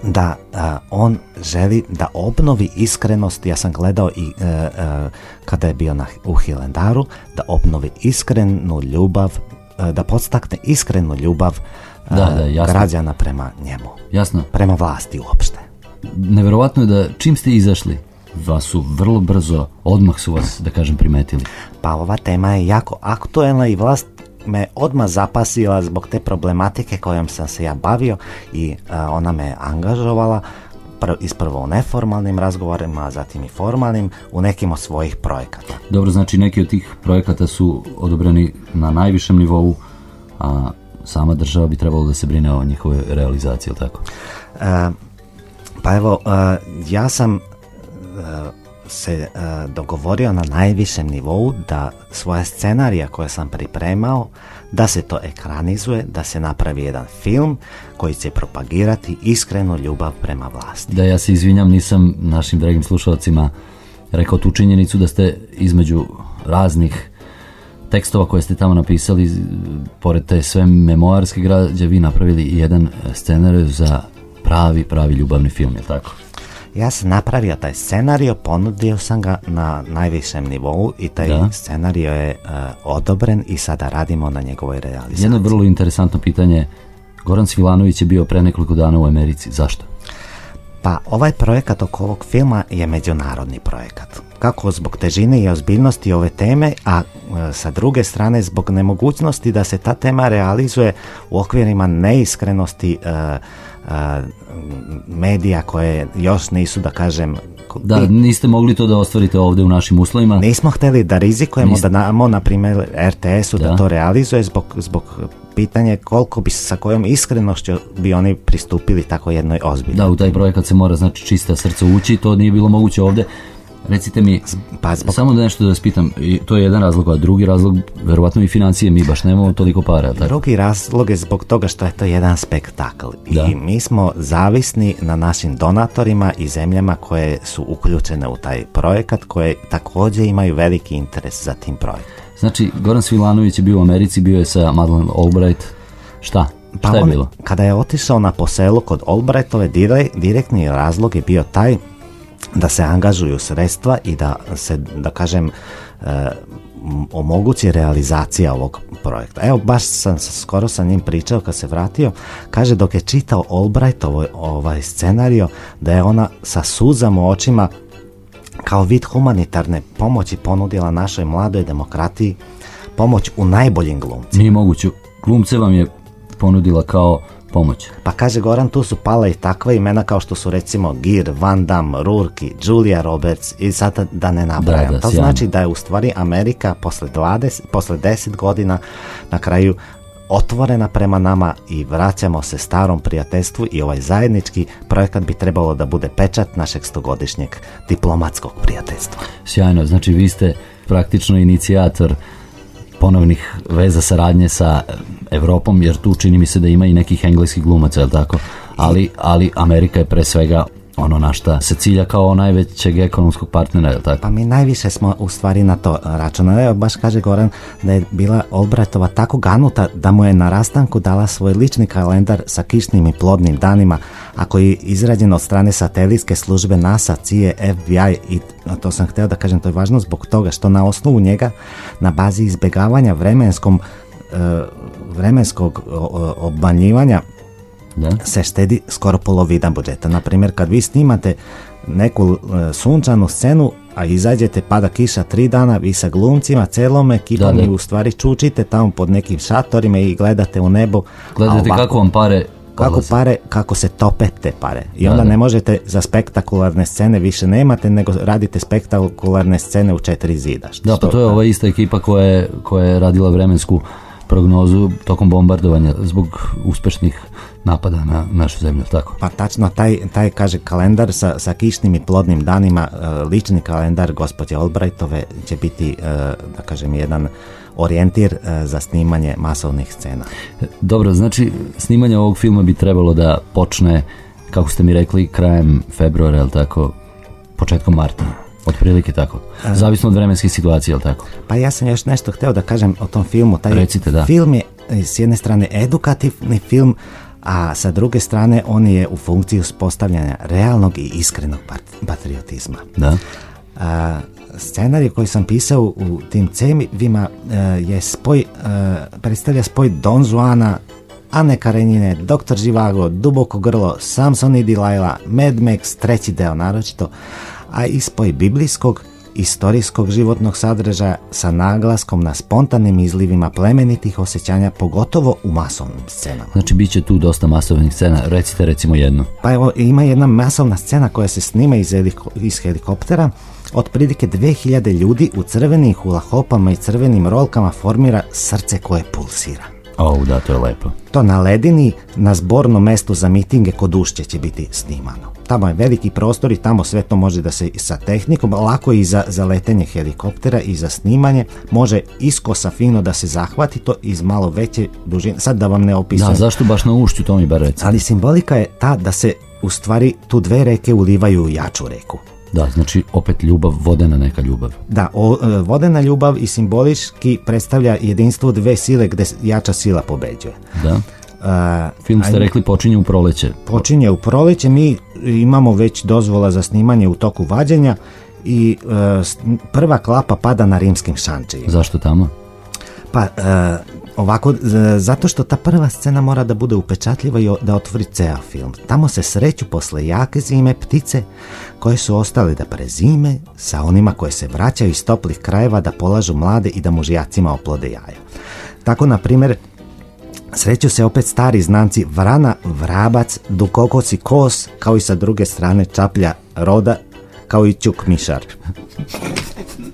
da a, on želi da obnovi iskrenost, ja sam gledao i e, e, kada je bio na, u Hilendaru, da obnovi iskrenu ljubav, e, da podstakne iskrenu ljubav Da, da, jasno. građana prema njemu, Jasno. prema vlasti uopšte. Neverovatno je da čim ste izašli, vas su vrlo brzo, odmah su vas, da kažem, primetili. Pa ova tema je jako aktuelna i vlast me odmah zapasila zbog te problematike kojom sam se ja bavio i a, ona me angažovala pr- isprvo u neformalnim razgovorima, a zatim i formalnim u nekim od svojih projekata. Dobro, znači neki od tih projekata su odobreni na najvišem nivou, a sama država bi trebalo da se brine o njihovoj realizaciji, jel tako? E, pa evo, e, ja sam e, se e, dogovorio na najvišem nivou da svoje scenarija koje sam pripremao, da se to ekranizuje, da se napravi jedan film koji će propagirati iskrenu ljubav prema vlasti. Da ja se izvinjam, nisam našim dragim slušalcima rekao tu činjenicu da ste između raznih tekstova koje ste tamo napisali, pored te sve memoarske građe, vi napravili jedan scenarij za pravi, pravi ljubavni film, je tako? Ja sam napravio taj scenario, ponudio sam ga na najvišem nivou i taj Da. scenario je e, odobren i sada radimo na njegovoj realizaciji. Jedno vrlo interesantno pitanje. Goran Svilanović je bio pre nekoliko dana u Americi. Zašto? Pa ovaj projekat oko ovog filma je međunarodni projekat. Kako zbog težine i ozbiljnosti ove teme, a e, sa druge strane zbog nemogućnosti da se ta tema realizuje u okvirima neiskrenosti e, e, medija koje još nisu, da kažem, Da, niste mogli to da ostvarite ovde u našim uslovima. Nismo htjeli da rizikujemo Niste. da damo, na primjer, RTS-u da. Da. to realizuje zbog, zbog pitanja koliko bi, sa kojom iskrenošću bi oni pristupili tako jednoj ozbiljnoj. Da, u taj projekat se mora znači čista srca ući, to nije bilo moguće ovde. Recite mi, pa zbog- samo da nešto da vas pitam, i to je jedan razlog, a drugi razlog, verovatno i financije, mi baš nemamo toliko para, tako? Drugi razlog je zbog toga što je to jedan spektakl Da. i mi smo zavisni na našim donatorima i zemljama koje su uključene u taj projekat, koje također imaju veliki interes za tim projektom. Znači, Goran Svilanović je bio u Americi, bio je sa Madeleine Albright. Šta? Pa Šta je on, bilo? kada je otišao na poselu kod Albrightove, dire- direktni razlog je bio taj da se angažuju sredstva i da se, da kažem, e, omogući realizacija ovog projekta. Evo, baš sam skoro sa njim pričao kad se vratio, kaže dok je čitao Albrightovo ovaj scenario, da je ona sa suzama u očima kao vid humanitarne pomoći ponudila našoj mladoj demokratiji pomoć u najboljim glumcima. Nije moguće. Glumce vam je ponudila kao pomoć. Pa kaže Goran, tu su pala i takva imena kao što su recimo Gir, Van Damme, Rurki, Julia Roberts i sad da ne nabrajam. Da, da, to sjajno. znači da je u stvari Amerika posle, 20, posle 10 godina na kraju otvorena prema nama i vraćamo se starom prijateljstvu i ovaj zajednički projekat bi trebalo da bude pečat našeg stogodišnjeg diplomatskog prijateljstva. Sjajno, znači vi ste praktično inicijator ponovnih veza saradnje sa Evropom, jer tu čini mi se da ima i nekih engleskih glumaca, je tako? Ali, ali Amerika je pre svega ono na šta se cilja kao najvećeg ekonomskog partnera, je tako? Pa mi najviše smo u stvari na to računali. Evo baš kaže Goran da je bila Albrightova tako ganuta da mu je na rastanku dala svoj lični kalendar sa kišnim i plodnim danima, a koji je izrađen od strane satelitske službe NASA, CIA, FBI i to sam htio da kažem, to je važno zbog toga što na osnovu njega na bazi izbjegavanja vremenskom e, vremenskog o- obmanjivanja Da? se štedi skoro polovina budžeta. Na primjer, kad vi snimate neku e, sunčanu scenu, a izađete pada kiša tri dana, vi sa glumcima, celom ekipom i u stvari čučite tamo pod nekim šatorima i gledate u nebo. a Gledajte ovako- kako vam pare kako pare, kako se tope te pare. I Da, onda da. ne možete za spektakularne scene više nemate, nego radite spektakularne scene u četiri zida. Da, pa to je ova ista ekipa koja je, koja je radila vremensku prognozu tokom bombardovanja zbog uspešnih napada na našu zemlju, tako? Pa tačno, taj, taj kaže kalendar sa, sa kišnim i plodnim danima, e, lični kalendar gospođe Albrightove će biti, e, da kažem, jedan orijentir e, za snimanje masovnih scena. Dobro, znači snimanje ovog filma bi trebalo da počne, kako ste mi rekli, krajem februara, jel tako, početkom marta, otprilike tako. Zavisno od vremenske situacije, jel tako? Pa ja sam još nešto htio da kažem o tom filmu. Taj Recite, da. film je s jedne strane edukativni film, a sa druge strane on je u funkciji uspostavljanja realnog i iskrenog pat- patriotizma. Da. A, scenarij koji sam pisao u tim cemivima e, je spoj, e, predstavlja spoj Don Juana, Ane Karenjine, Dr. Živago, Duboko grlo, Samson i Delilah, Mad Max, treći deo naročito, a i spoj biblijskog, istorijskog životnog sadržaja sa naglaskom na spontanim izlivima plemenitih osjećanja, pogotovo u masovnim scenama. Znači, bit će tu dosta masovnih scena. Recite recimo jednu. Pa evo, ima jedna masovna scena koja se snima iz, heliko- iz helikoptera. Otprilike 2000 ljudi u crvenim hulahopama i crvenim rolkama formira srce koje pulsira. O, da, to je lepo. To na ledini, na zbornom mestu za mitinge kod Ušće će biti snimano. Tamo je veliki prostor i tamo sve to može da se sa tehnikom, lako i za, za letenje helikoptera i za snimanje, može iskosa fino da se zahvati to iz malo veće dužine. Sad da vam ne opisujem. Da, zašto baš na ušću, to mi bar reci. Ali simbolika je ta da se u stvari tu dve reke ulivaju u jaču reku. Da, znači opet ljubav, vodena neka ljubav. Da, o, e, vodena ljubav i simbolički predstavlja jedinstvo dve sile gde jača sila pobeđuje. Da. Uh, Film ste rekli počinje u proleće. počinje u proleće, mi imamo već dozvola za snimanje u toku vađenja i s- prva klapa pada na rimskim šančijima. Zašto tamo? Pa, e, ovako, e, zato što ta prva scena mora da bude upečatljiva i da otvori ceo film. Tamo se sreću posle jake zime ptice koje su ostale da prezime sa onima koje se vraćaju iz toplih krajeva da polažu mlade i da mužjacima oplode jaja. Tako, na primjer, Sreću se opet stari znanci vrana, vrabac, dukokos i kos, kao i sa druge strane čaplja roda, kao i ćuk mišar. <laughs>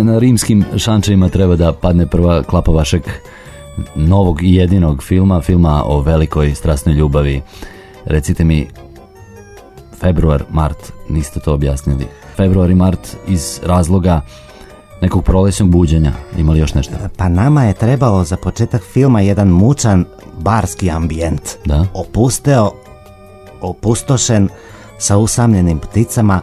Dakle, na rimskim šančevima treba da padne prva klapa vašeg novog i jedinog filma, filma o velikoj strasnoj ljubavi. Recite mi, februar, mart, niste to objasnili. Februar i mart iz razloga nekog prolećnog buđenja. Ima li još nešto? Pa nama je trebalo za početak filma jedan mučan barski ambijent. Da. Opusteo, opustošen, sa usamljenim pticama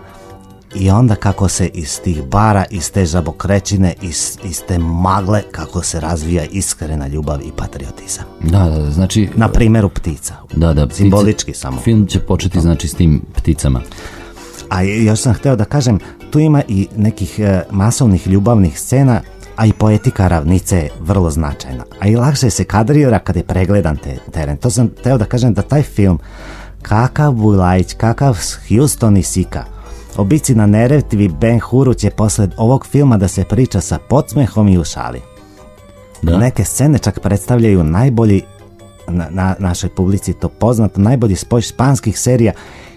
i onda kako se iz tih bara, iz te žabokrećine, iz, iz te magle, kako se razvija iskrena ljubav i patriotizam. Da, da, znači... Na primjeru ptica. Da, da, ptice- Simbolički samo. Film će početi znači s tim pticama. A još sam htio da kažem, tu ima i nekih e, masovnih ljubavnih scena, a i poetika ravnice je vrlo značajna. A i lakše se kadrira kad je pregledan te, teren. To sam htio da kažem da taj film, kakav Bulajić, kakav Houston i Sika, o bici na Neretvi Ben Huru će posle ovog filma da se priča sa podsmehom i u šali. Da. Neke scene čak predstavljaju najbolji na, na našoj publici to poznato, najbolji spoj španskih serija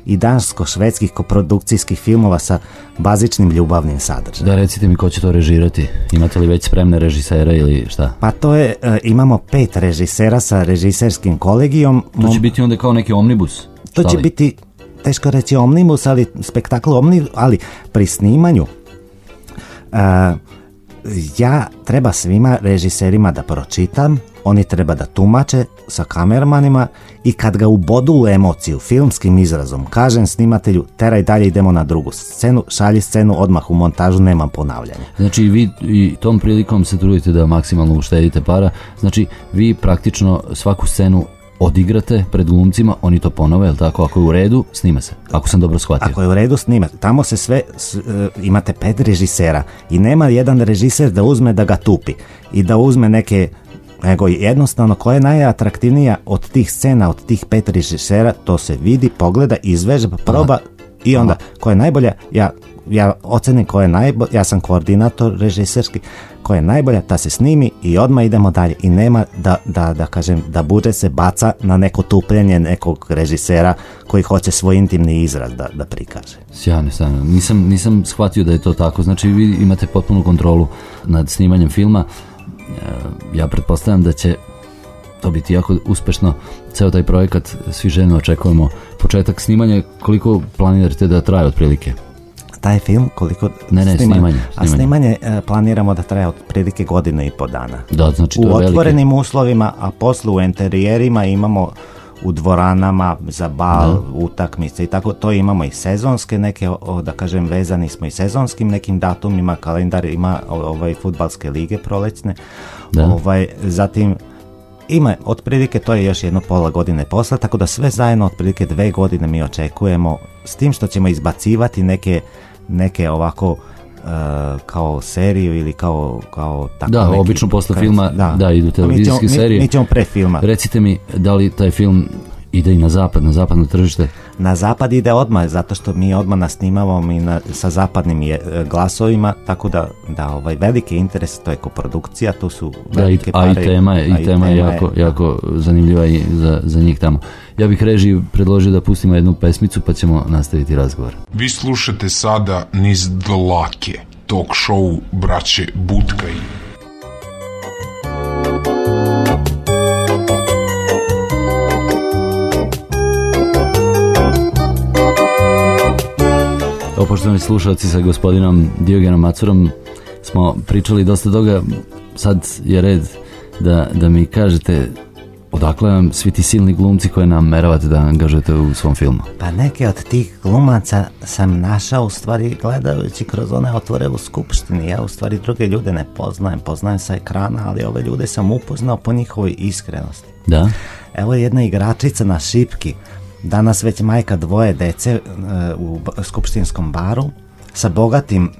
i dansko-švedskih koprodukcijskih filmova sa bazičnim ljubavnim sadržajem. Da, recite mi ko će to režirati. Imate li već spremne režisere ili šta? Pa to je, e, imamo pet režisera sa režiserskim kolegijom. To će biti onda kao neki omnibus? To će li? biti, teško reći omnibus, ali spektakl omnibus, ali pri snimanju e, ja treba svima režiserima da pročitam, oni treba da tumače sa kamermanima i kad ga ubodu u emociju filmskim izrazom, kažem snimatelju teraj dalje idemo na drugu scenu, šalji scenu odmah u montažu, nema ponavljanja. Znači vi i tom prilikom se trudite da maksimalno uštedite para. Znači vi praktično svaku scenu odigrate pred glumcima, oni to ponove, jel tako? Ako je u redu, snima se. Ako sam dobro shvatio. Ako je u redu snima, tamo se sve, s- e, imate pet režisera i nema jedan režiser da uzme da ga tupi i da uzme neke nego jednostavno koja je najatraktivnija od tih scena, od tih pet režisera, to se vidi, pogleda, izvežba, proba i onda koja je najbolja, ja, ja ocenim koja je najbolja, ja sam koordinator režiserski, koja je najbolja, ta se snimi i odmah idemo dalje i nema da, da, da kažem, da budžet se baca na neko tupljenje nekog režisera koji hoće svoj intimni izraz da, da prikaže. Sjajno, sjajno. Nisam, nisam shvatio da je to tako. Znači vi imate potpunu kontrolu nad snimanjem filma. Ja pretpostavljam da će to biti jako uspešno. Ceo taj projekat svi željno očekujemo. Početak snimanja, koliko planirate da traje otprilike? Taj film koliko... Ne, ne, snimanje, A snimanje. snimanje e, planiramo da traje otprilike godinu i po dana. Da, znači to u velike- otvorenim uslovima, a posle u interijerima imamo u dvoranama za bal, utakmice i tako, to imamo i sezonske neke, o- da kažem, vezani smo i sezonskim nekim datumima, kalendar ima o- ovaj futbalske lige prolećne, Da. ovaj, zatim ima, otprilike to je još jedno pola godine posla, tako da sve zajedno otprilike dve godine mi očekujemo, s tim što ćemo izbacivati neke, neke ovako e, kao seriju ili kao, kao tako Da, neki- obično posle kad- filma da, idu A mi televizijske mi- serije. Mi, ćemo pre filma. Recite mi, da li taj film ide i na zapad, na zapadno tržište? Na zapad ide odmah, zato što mi odmah nasnimavamo i na, sa zapadnim je, e, glasovima, tako da, da ovaj veliki interes, to je koprodukcija, tu su Da, i, velike a i tema je, a i tema je jako, jako zanimljiva i za, za njih tamo. Ja bih režiji predložio da pustimo jednu pesmicu pa ćemo nastaviti razgovor. Vi slušate sada niz dlake, talk show braće Butkaj. Evo, poštovani slušalci sa gospodinom Diogenom Macurom smo pričali dosta toga, sad je red da, da mi kažete odakle vam svi ti silni glumci koje nam meravate da angažujete u svom filmu. Pa neke od tih glumaca sam našao u stvari gledajući kroz one otvore u skupštini. Ja u stvari druge ljude ne poznajem, poznajem sa ekrana, ali ove ljude sam upoznao po njihovoj iskrenosti. Da? Evo je jedna igračica na šipki, danas već majka dvoje dece e, u skupštinskom baru, sa bogatim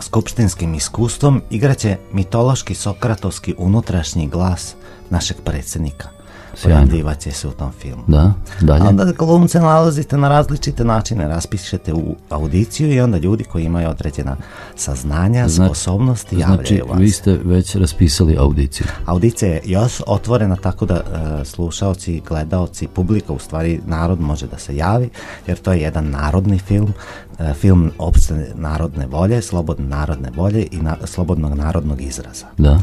skupštinskim iskustvom igraće mitološki sokratovski unutrašnji glas našeg predsjednika. Sjajno. Pojavljivat će se u tom filmu. Da? Dalje? A onda glumce nalazite na različite načine, raspišete u audiciju i onda ljudi koji imaju određena saznanja, Zna- sposobnosti, Znači, javljaju vas. vi ste već raspisali audiciju. Audicija je još otvorena tako da e, slušaoci, gledaoci, publika, u stvari narod može da se javi, jer to je jedan narodni film, e, film opšte narodne volje, slobodne narodne volje i na- slobodnog narodnog izraza. Da?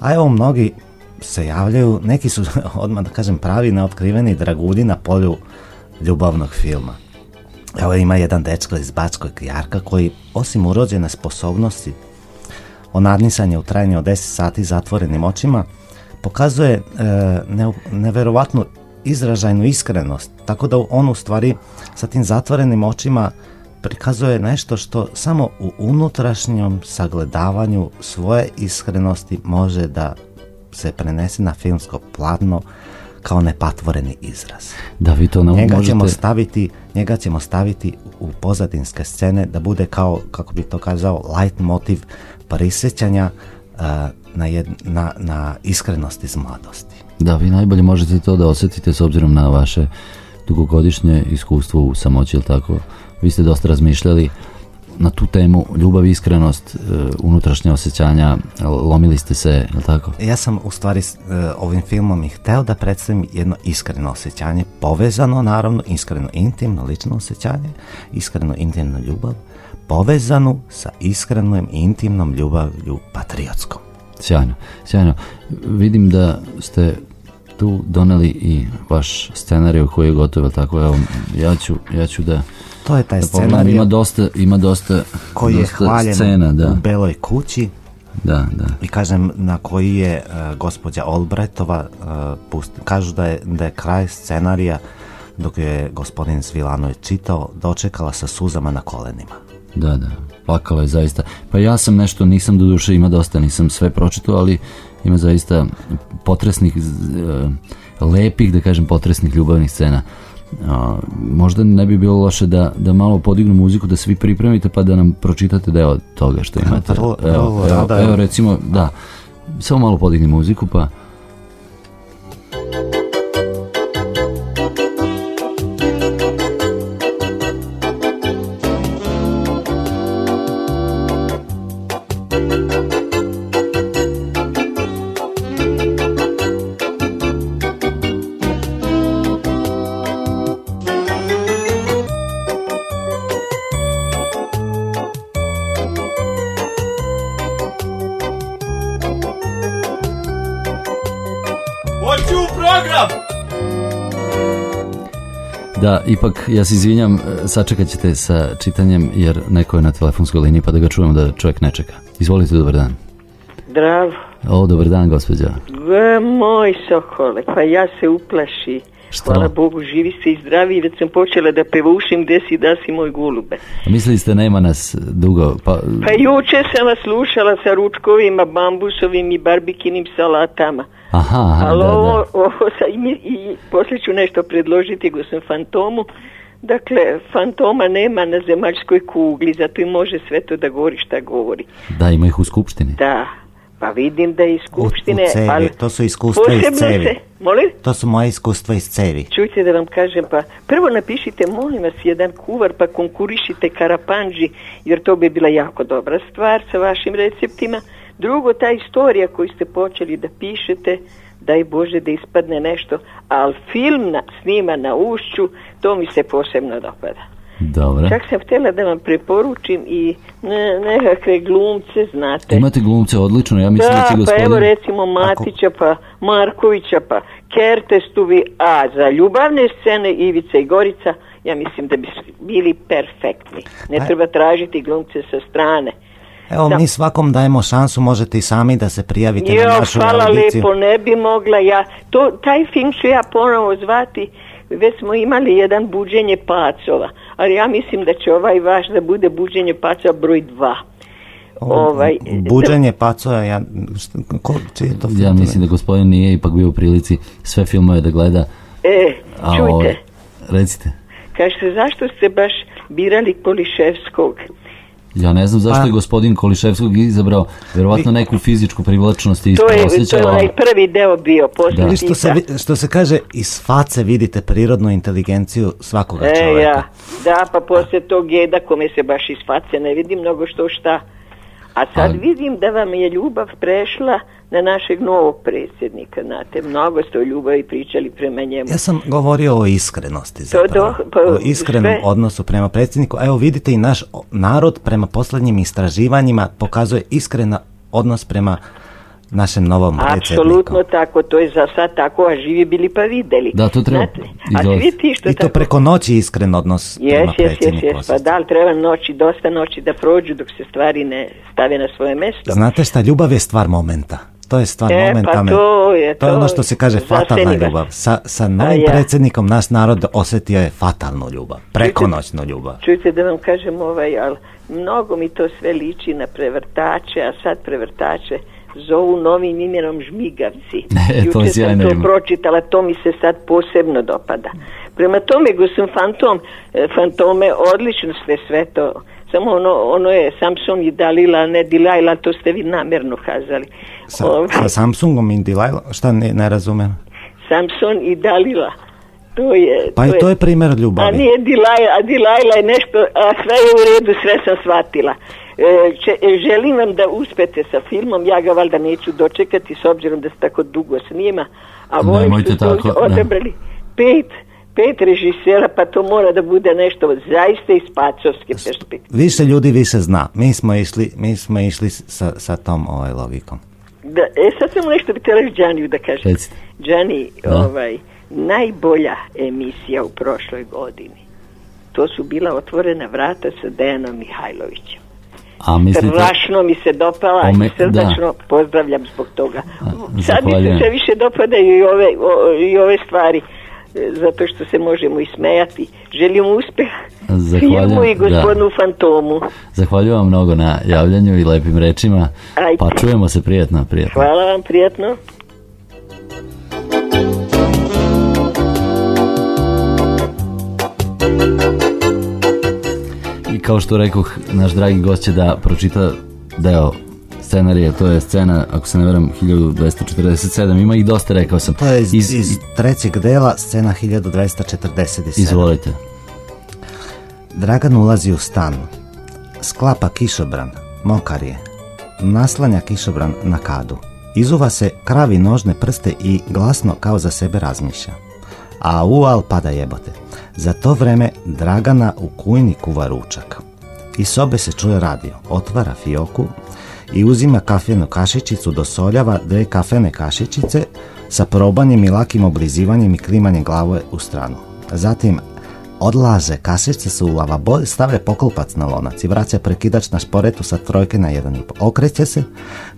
A evo mnogi se javljaju, neki su <laughs> odmah da kažem pravi neotkriveni dragulji na polju ljubavnog filma. Evo ima jedan dečko iz Bačkog Jarka koji osim urođene sposobnosti onadnisanje u trajanju od 10 sati zatvorenim očima pokazuje e, ne, neverovatnu izražajnu iskrenost tako da on u stvari sa tim zatvorenim očima prikazuje nešto što samo u unutrašnjom sagledavanju svoje iskrenosti može da se prenese na filmsko platno kao nepatvoreni izraz. Da, vi to nam Njega možete... ćemo staviti, njega ćemo staviti u pozadinske scene da bude kao, kako bi to kazao, light motiv prisjećanja uh, na, jed, na, na iskrenost iz mladosti. Da, vi najbolje možete to da osjetite s obzirom na vaše dugogodišnje iskustvo u samoći, jel tako? Vi ste dosta razmišljali na tu temu ljubav, iskrenost, e, unutrašnje osjećanja, lomili ste se, jel tako? Ja sam u stvari e, ovim filmom i hteo da predstavim jedno iskreno osjećanje, povezano naravno, iskreno intimno, lično osjećanje, iskreno intimnu ljubav, povezanu sa iskrenom intimnom ljubavlju patriotskom. Sjajno, sjajno. Vidim da ste tu doneli i vaš scenarij koji je gotov, tako? Evo, ja ću, ja ću da... To je taj da pogledam. scenarij Ima dosta, ima dosta, koji je dosta hvaljen scena, da. u Beloj kući Da, da. i kažem na koji je e, gospođa Olbretova pust, kažu da je, da je kraj scenarija dok je gospodin Svilanović čitao dočekala sa suzama na kolenima. Da, da, plakala je zaista. Pa ja sam nešto, nisam do duše, ima dosta, nisam sve pročitao, ali ima zaista potresnih, e, lepih, da kažem, potresnih ljubavnih scena. A, možda ne bi bilo loše da, da malo podignu muziku, da svi pripremite pa da nam pročitate deo toga što <laughs> imate. Evo, evo, evo evo. recimo, da, samo malo podigni muziku pa... Da, ipak, ja se izvinjam, e, sačekat ćete sa čitanjem jer neko je na telefonskoj liniji pa da ga čujemo da čovjek ne čeka. Izvolite, dobar dan. Zdravo. O, dobar dan, gospođa. G, moj sokole, pa ja se uplaši. Što? Hvala Bogu, živi se i zdravi, već sam počela da pevušim gde si da si moj gulube. A Mislili ste nema nas dugo, pa... Pa juče sam vas slušala sa ručkovima, bambusovim i barbikinim salatama. Aha, aha, Ali da, ovo, da. ovo sa, i, i poslije ću nešto predložiti gospodin Fantomu. Dakle, Fantoma nema na zemaljskoj kugli, zato i može sve to da govori šta govori. Da, ima ih u skupštini. Da, Pa vidim da iz U, u skupštine, cevi, ali to su iskustva iz cevi. se, molim? To su moje iskustva iz cevi. Čujte da vam kažem, pa prvo napišite, molim vas, jedan kuvar, pa konkurišite karapanđi, jer to bi bila jako dobra stvar sa vašim receptima. Drugo, ta istorija koju ste počeli da pišete, daj Bože da ispadne nešto, ali film na, snima na ušću, to mi se posebno dopada. Dobro. Čak sam htjela da vam preporučim i ne, nekakve glumce, znate. Imate glumce odlično, ja mislim da, Da, će pa gospodin... evo recimo Matića, pa Markovića, pa Kertestuvi, a za ljubavne scene Ivica i Gorica, ja mislim da bi bili perfektni. Ne Aj. treba tražiti glumce sa strane. Evo, Da. mi svakom dajemo šansu, možete i sami da se prijavite na Jo, našu hvala audiciju. lepo, ne bi mogla ja. To, taj film ću ja ponovo zvati, već smo imali jedan buđenje pacova, ali ja mislim da će ovaj vaš da bude buđenje pacova broj dva. Ovaj, Buđenje pacova, ja, šta- ko, čiji je to film? Ja mislim da gospodin nije ipak bio u prilici sve filmove da gleda. E, A čujte, ovaj, recite, kažete zašto ste baš birali Koliševskog? Ja ne znam zašto Pa- je gospodin Koliševskog izabrao, verovatno neku fizičku privlačnost i To je, to je onaj prvi deo bio, poslije Ili što se, što se kaže, iz face vidite prirodnu inteligenciju svakoga E, čoveka. ja, da, pa poslije tog jeda kome se baš iz face ne vidi mnogo što šta. A sad Ali- vidim da vam je ljubav prešla na našeg novog predsjednika, znate, mnogo ste o ljubavi pričali prema njemu. Ja sam govorio o iskrenosti To zapravo, do- pa o iskrenom sve- odnosu prema predsjedniku. Evo vidite i naš narod prema posljednjim istraživanjima pokazuje iskren odnos prema našem novom predsjedniku. Apsolutno tako, to je za sad tako, a živi bili pa vidjeli. Da, to treba Znate, a svi ti što I to tako... preko noći iskren odnos Jes, prema jes, jes, predsjedniku. jes, pa da, ali treba noći, dosta noći da prođu dok se stvari ne stave na svoje mjesto. Znate šta, ljubav je stvar momenta. To je stvar E, momenta. pa to je, to je to ono što se kaže fatalna ljubav. Sa, sa novim ja. predsjednikom naš narod osjetio je fatalnu ljubav. Prekonoćnu ljubav. Čujte da vam kažem ovaj, ali mnogo mi to sve liči na prevrtače, a sad prevrtače zovu novim imenom žmigavci. <laughs> E, to je Juče sam to pročitala, to mi se sad posebno dopada. Prema tome, gospodin Fantom, e, Fantome, odlično ste sve to. Samo ono, ono je Samson i Dalila, a ne Dilajla, to ste vi namjerno kazali. Sa, Ovaj, sa Samsungom i Delilah, šta ne, ne razumijem? Samson i Dalila. To je, Pa i to je primjer A ljubavi. nije Dilajla, a Dilajla je nešto, a sve je u redu, sve sam shvatila. E, če- e, želim vam da uspete sa filmom, ja ga valjda neću dočekati s obzirom da se tako dugo snima, a volim ste tako, ne. odabrali pet, pet režisera, pa to mora da bude nešto zaista iz pacovske perspektive. Više ljudi više zna. Mi smo išli, mi smo išli sa, sa tom ovaj, logikom. Da, e, sad samo nešto bi htjela Đaniju da kažem. Recite. Da. ovaj, najbolja emisija u prošloj godini. To su bila otvorena vrata sa Dejanom Mihajlovićem. A mislite, Strašno mi se dopala Ome- i srdačno pozdravljam zbog toga. Sad mi se sve više dopadaju i ove, o- i ove stvari e, zato što se možemo i smejati. Želim uspeh Zahvaljujem, filmu i da. gospodinu Fantomu. zahvaljujem vam mnogo na javljanju i lepim rečima. Ajde. Pa čujemo se prijatno, prijatno. Hvala vam, prijatno. Kao što rekoh, naš dragi gost će da pročita deo scenarija, to je scena, ako se ne veram, 1247, ima ih dosta, rekao sam. To je iz, iz, trećeg dela, scena 1247. Izvolite. Dragan ulazi u stan. Sklapa kišobran, mokar je. Naslanja kišobran na kadu. Izuva se, kravi nožne prste i glasno kao za sebe razmišlja. A ual pada jebote. Za to vreme Dragana u kujni kuva ručak. Iz sobe se čuje radio, otvara fioku i uzima kafenu kašičicu, dosoljava dve kafene kašičice sa probanjem i lakim oblizivanjem i klimanjem glave u stranu. Zatim odlaže kašičice se u lavabo, stavlja poklopac na lonac i vraća prekidač na šporetu sa trojke na jedan i. Okreće se,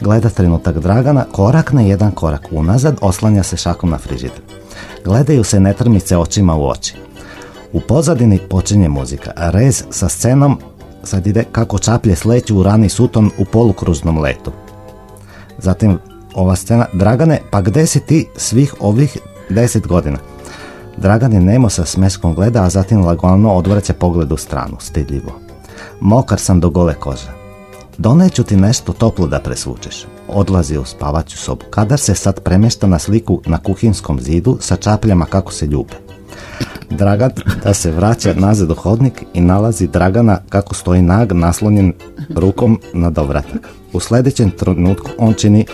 gleda trenutak Dragana, korak na jedan korak unazad, oslanja se šakom na frižider. Gledaju se netrmice očima u oči. U pozadini počinje muzika. Rez sa scenom sad ide kako čaplje sleću u rani suton u polukruznom letu. Zatim ova scena, Dragane, pa gde si ti svih ovih deset godina? Dragan je nemo sa smeskom gleda, a zatim lagano odvraća pogled u stranu, stidljivo. Mokar sam do gole kože. Doneću ti nešto toplo da presvučeš. odlazi u spavaću sobu. Kadar se sad premješta na sliku na kuhinskom zidu sa čapljama kako se ljube. Dragan da se vraća nazad u hodnik i nalazi Dragana kako stoji nag naslonjen rukom na dovratak. U sljedećem trenutku on čini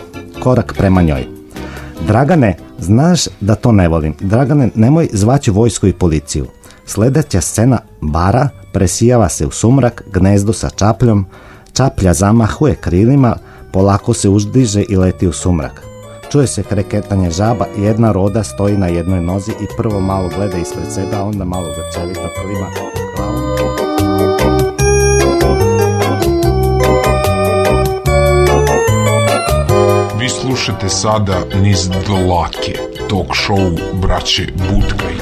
korak prema njoj. Dragane, znaš da to ne volim. Dragane, nemoj zvaći vojsku i policiju. Sljedeća scena bara presijava se u sumrak, gnezdo sa čapljom, čaplja zamahuje krilima, polako se uzdiže i leti u sumrak. Čuje se kreketanje žaba, jedna roda stoji na jednoj nozi i prvo malo gleda ispred sebe, a onda malo grčevito klima glavom. Vi slušate sada niz dlake, talk show braće Budkaj.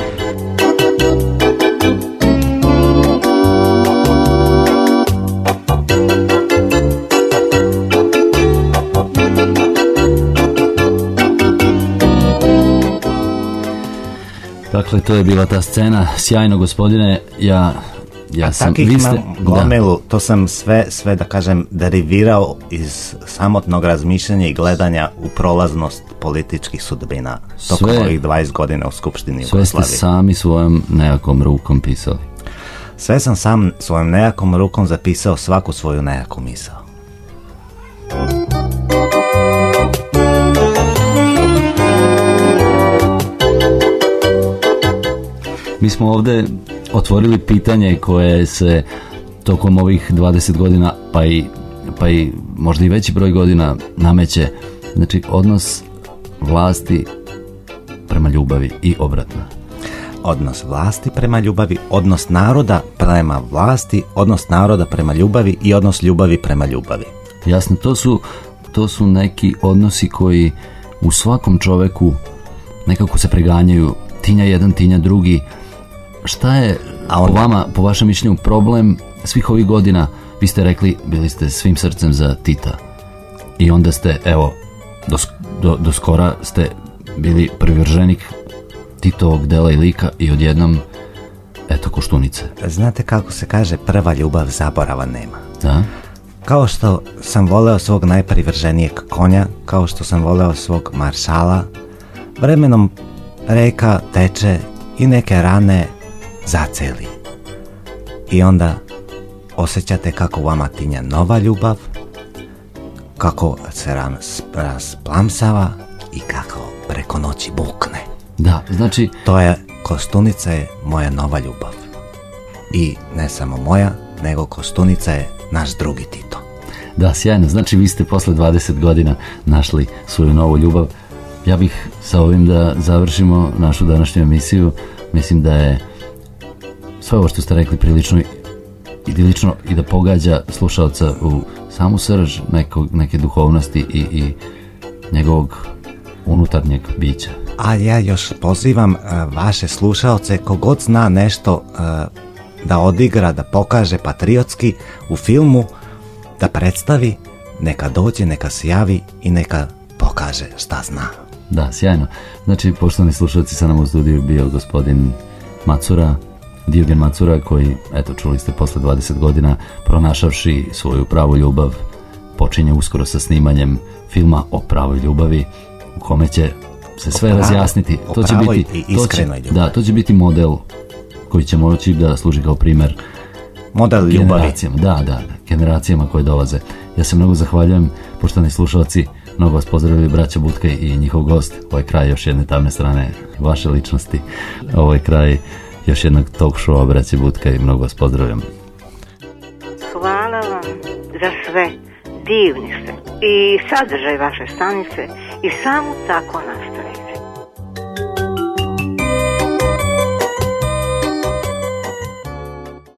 Dakle, to je bila ta scena. Sjajno, gospodine, ja ja sam, Takih vi imam ste, da, gomilu, to sam sve, sve da kažem derivirao iz samotnog razmišljanja i gledanja u prolaznost političkih sudbina tokom Sve- ovih 20 godina u Skupštini sve ste sami svojom nejakom rukom pisali. Sve sam sam svojom nejakom rukom zapisao svaku svoju nejaku misao. Mi smo ovdje otvorili pitanje koje se tokom ovih 20 godina, pa i, pa i možda i veći broj godina nameće. Znači, odnos vlasti prema ljubavi i obratno. Odnos vlasti prema ljubavi, odnos naroda prema vlasti, odnos naroda prema ljubavi i odnos ljubavi prema ljubavi. Jasno, to su, to su neki odnosi koji u svakom čoveku nekako se preganjaju, tinja jedan, tinja drugi. Šta je A po onda- vama, po vašem mišljenju, problem svih ovih godina? Vi ste rekli, bili ste svim srcem za Tita. I onda ste, evo, do, do, do skora ste bili privrženik Titovog dela i lika i odjednom, eto, koštunice. Znate kako se kaže prva ljubav zaborava nema. Da? Kao što sam voleo svog najprivrženijeg konja, kao što sam voleo svog maršala, vremenom reka teče i neke rane zaceli. I onda osjećate kako vama tinja nova ljubav, kako se ras, rasplamsava i kako preko noći bukne. Da, znači, To je, Kostunica je moja nova ljubav. I ne samo moja, nego Kostunica je naš drugi Tito. Da, sjajno. Znači vi ste posle 20 godina našli svoju novu ljubav. Ja bih sa ovim da završimo našu današnju emisiju. Mislim da je sve ovo što ste rekli prilično idilično i da pogađa slušalca u samu srž nekog, neke duhovnosti i, i njegovog unutarnjeg bića. A ja još pozivam e, vaše slušaoce, kogod zna nešto e, da odigra, da pokaže patriotski u filmu, da predstavi, neka dođe, neka se javi i neka pokaže šta zna. Da, sjajno. Znači, poštovani slušalci, sa nama u studiju bio gospodin Macura, Diogen Macura, koji, eto, čuli ste, posle 20 godina, pronašavši svoju pravu ljubav, počinje uskoro sa snimanjem filma o pravoj ljubavi, u kome će se sve razjasniti. To će biti, i to će-. Da, to će biti model koji će moći da služi kao primer Model ljubavi. generacijama, da, da, generacijama koje dolaze. Ja se mnogo zahvaljujem, poštovani slušalci, mnogo vas pozdravili braća Butkaj i njihov gost. Ovo je kraj još jedne tamne strane vaše ličnosti. Ovo je kraj još jednog talk showa braće Butkaj. Mnogo vas pozdravljam. Hvala vam za sve. Divni ste. I sadržaj vaše stanice i samo tako nastavite.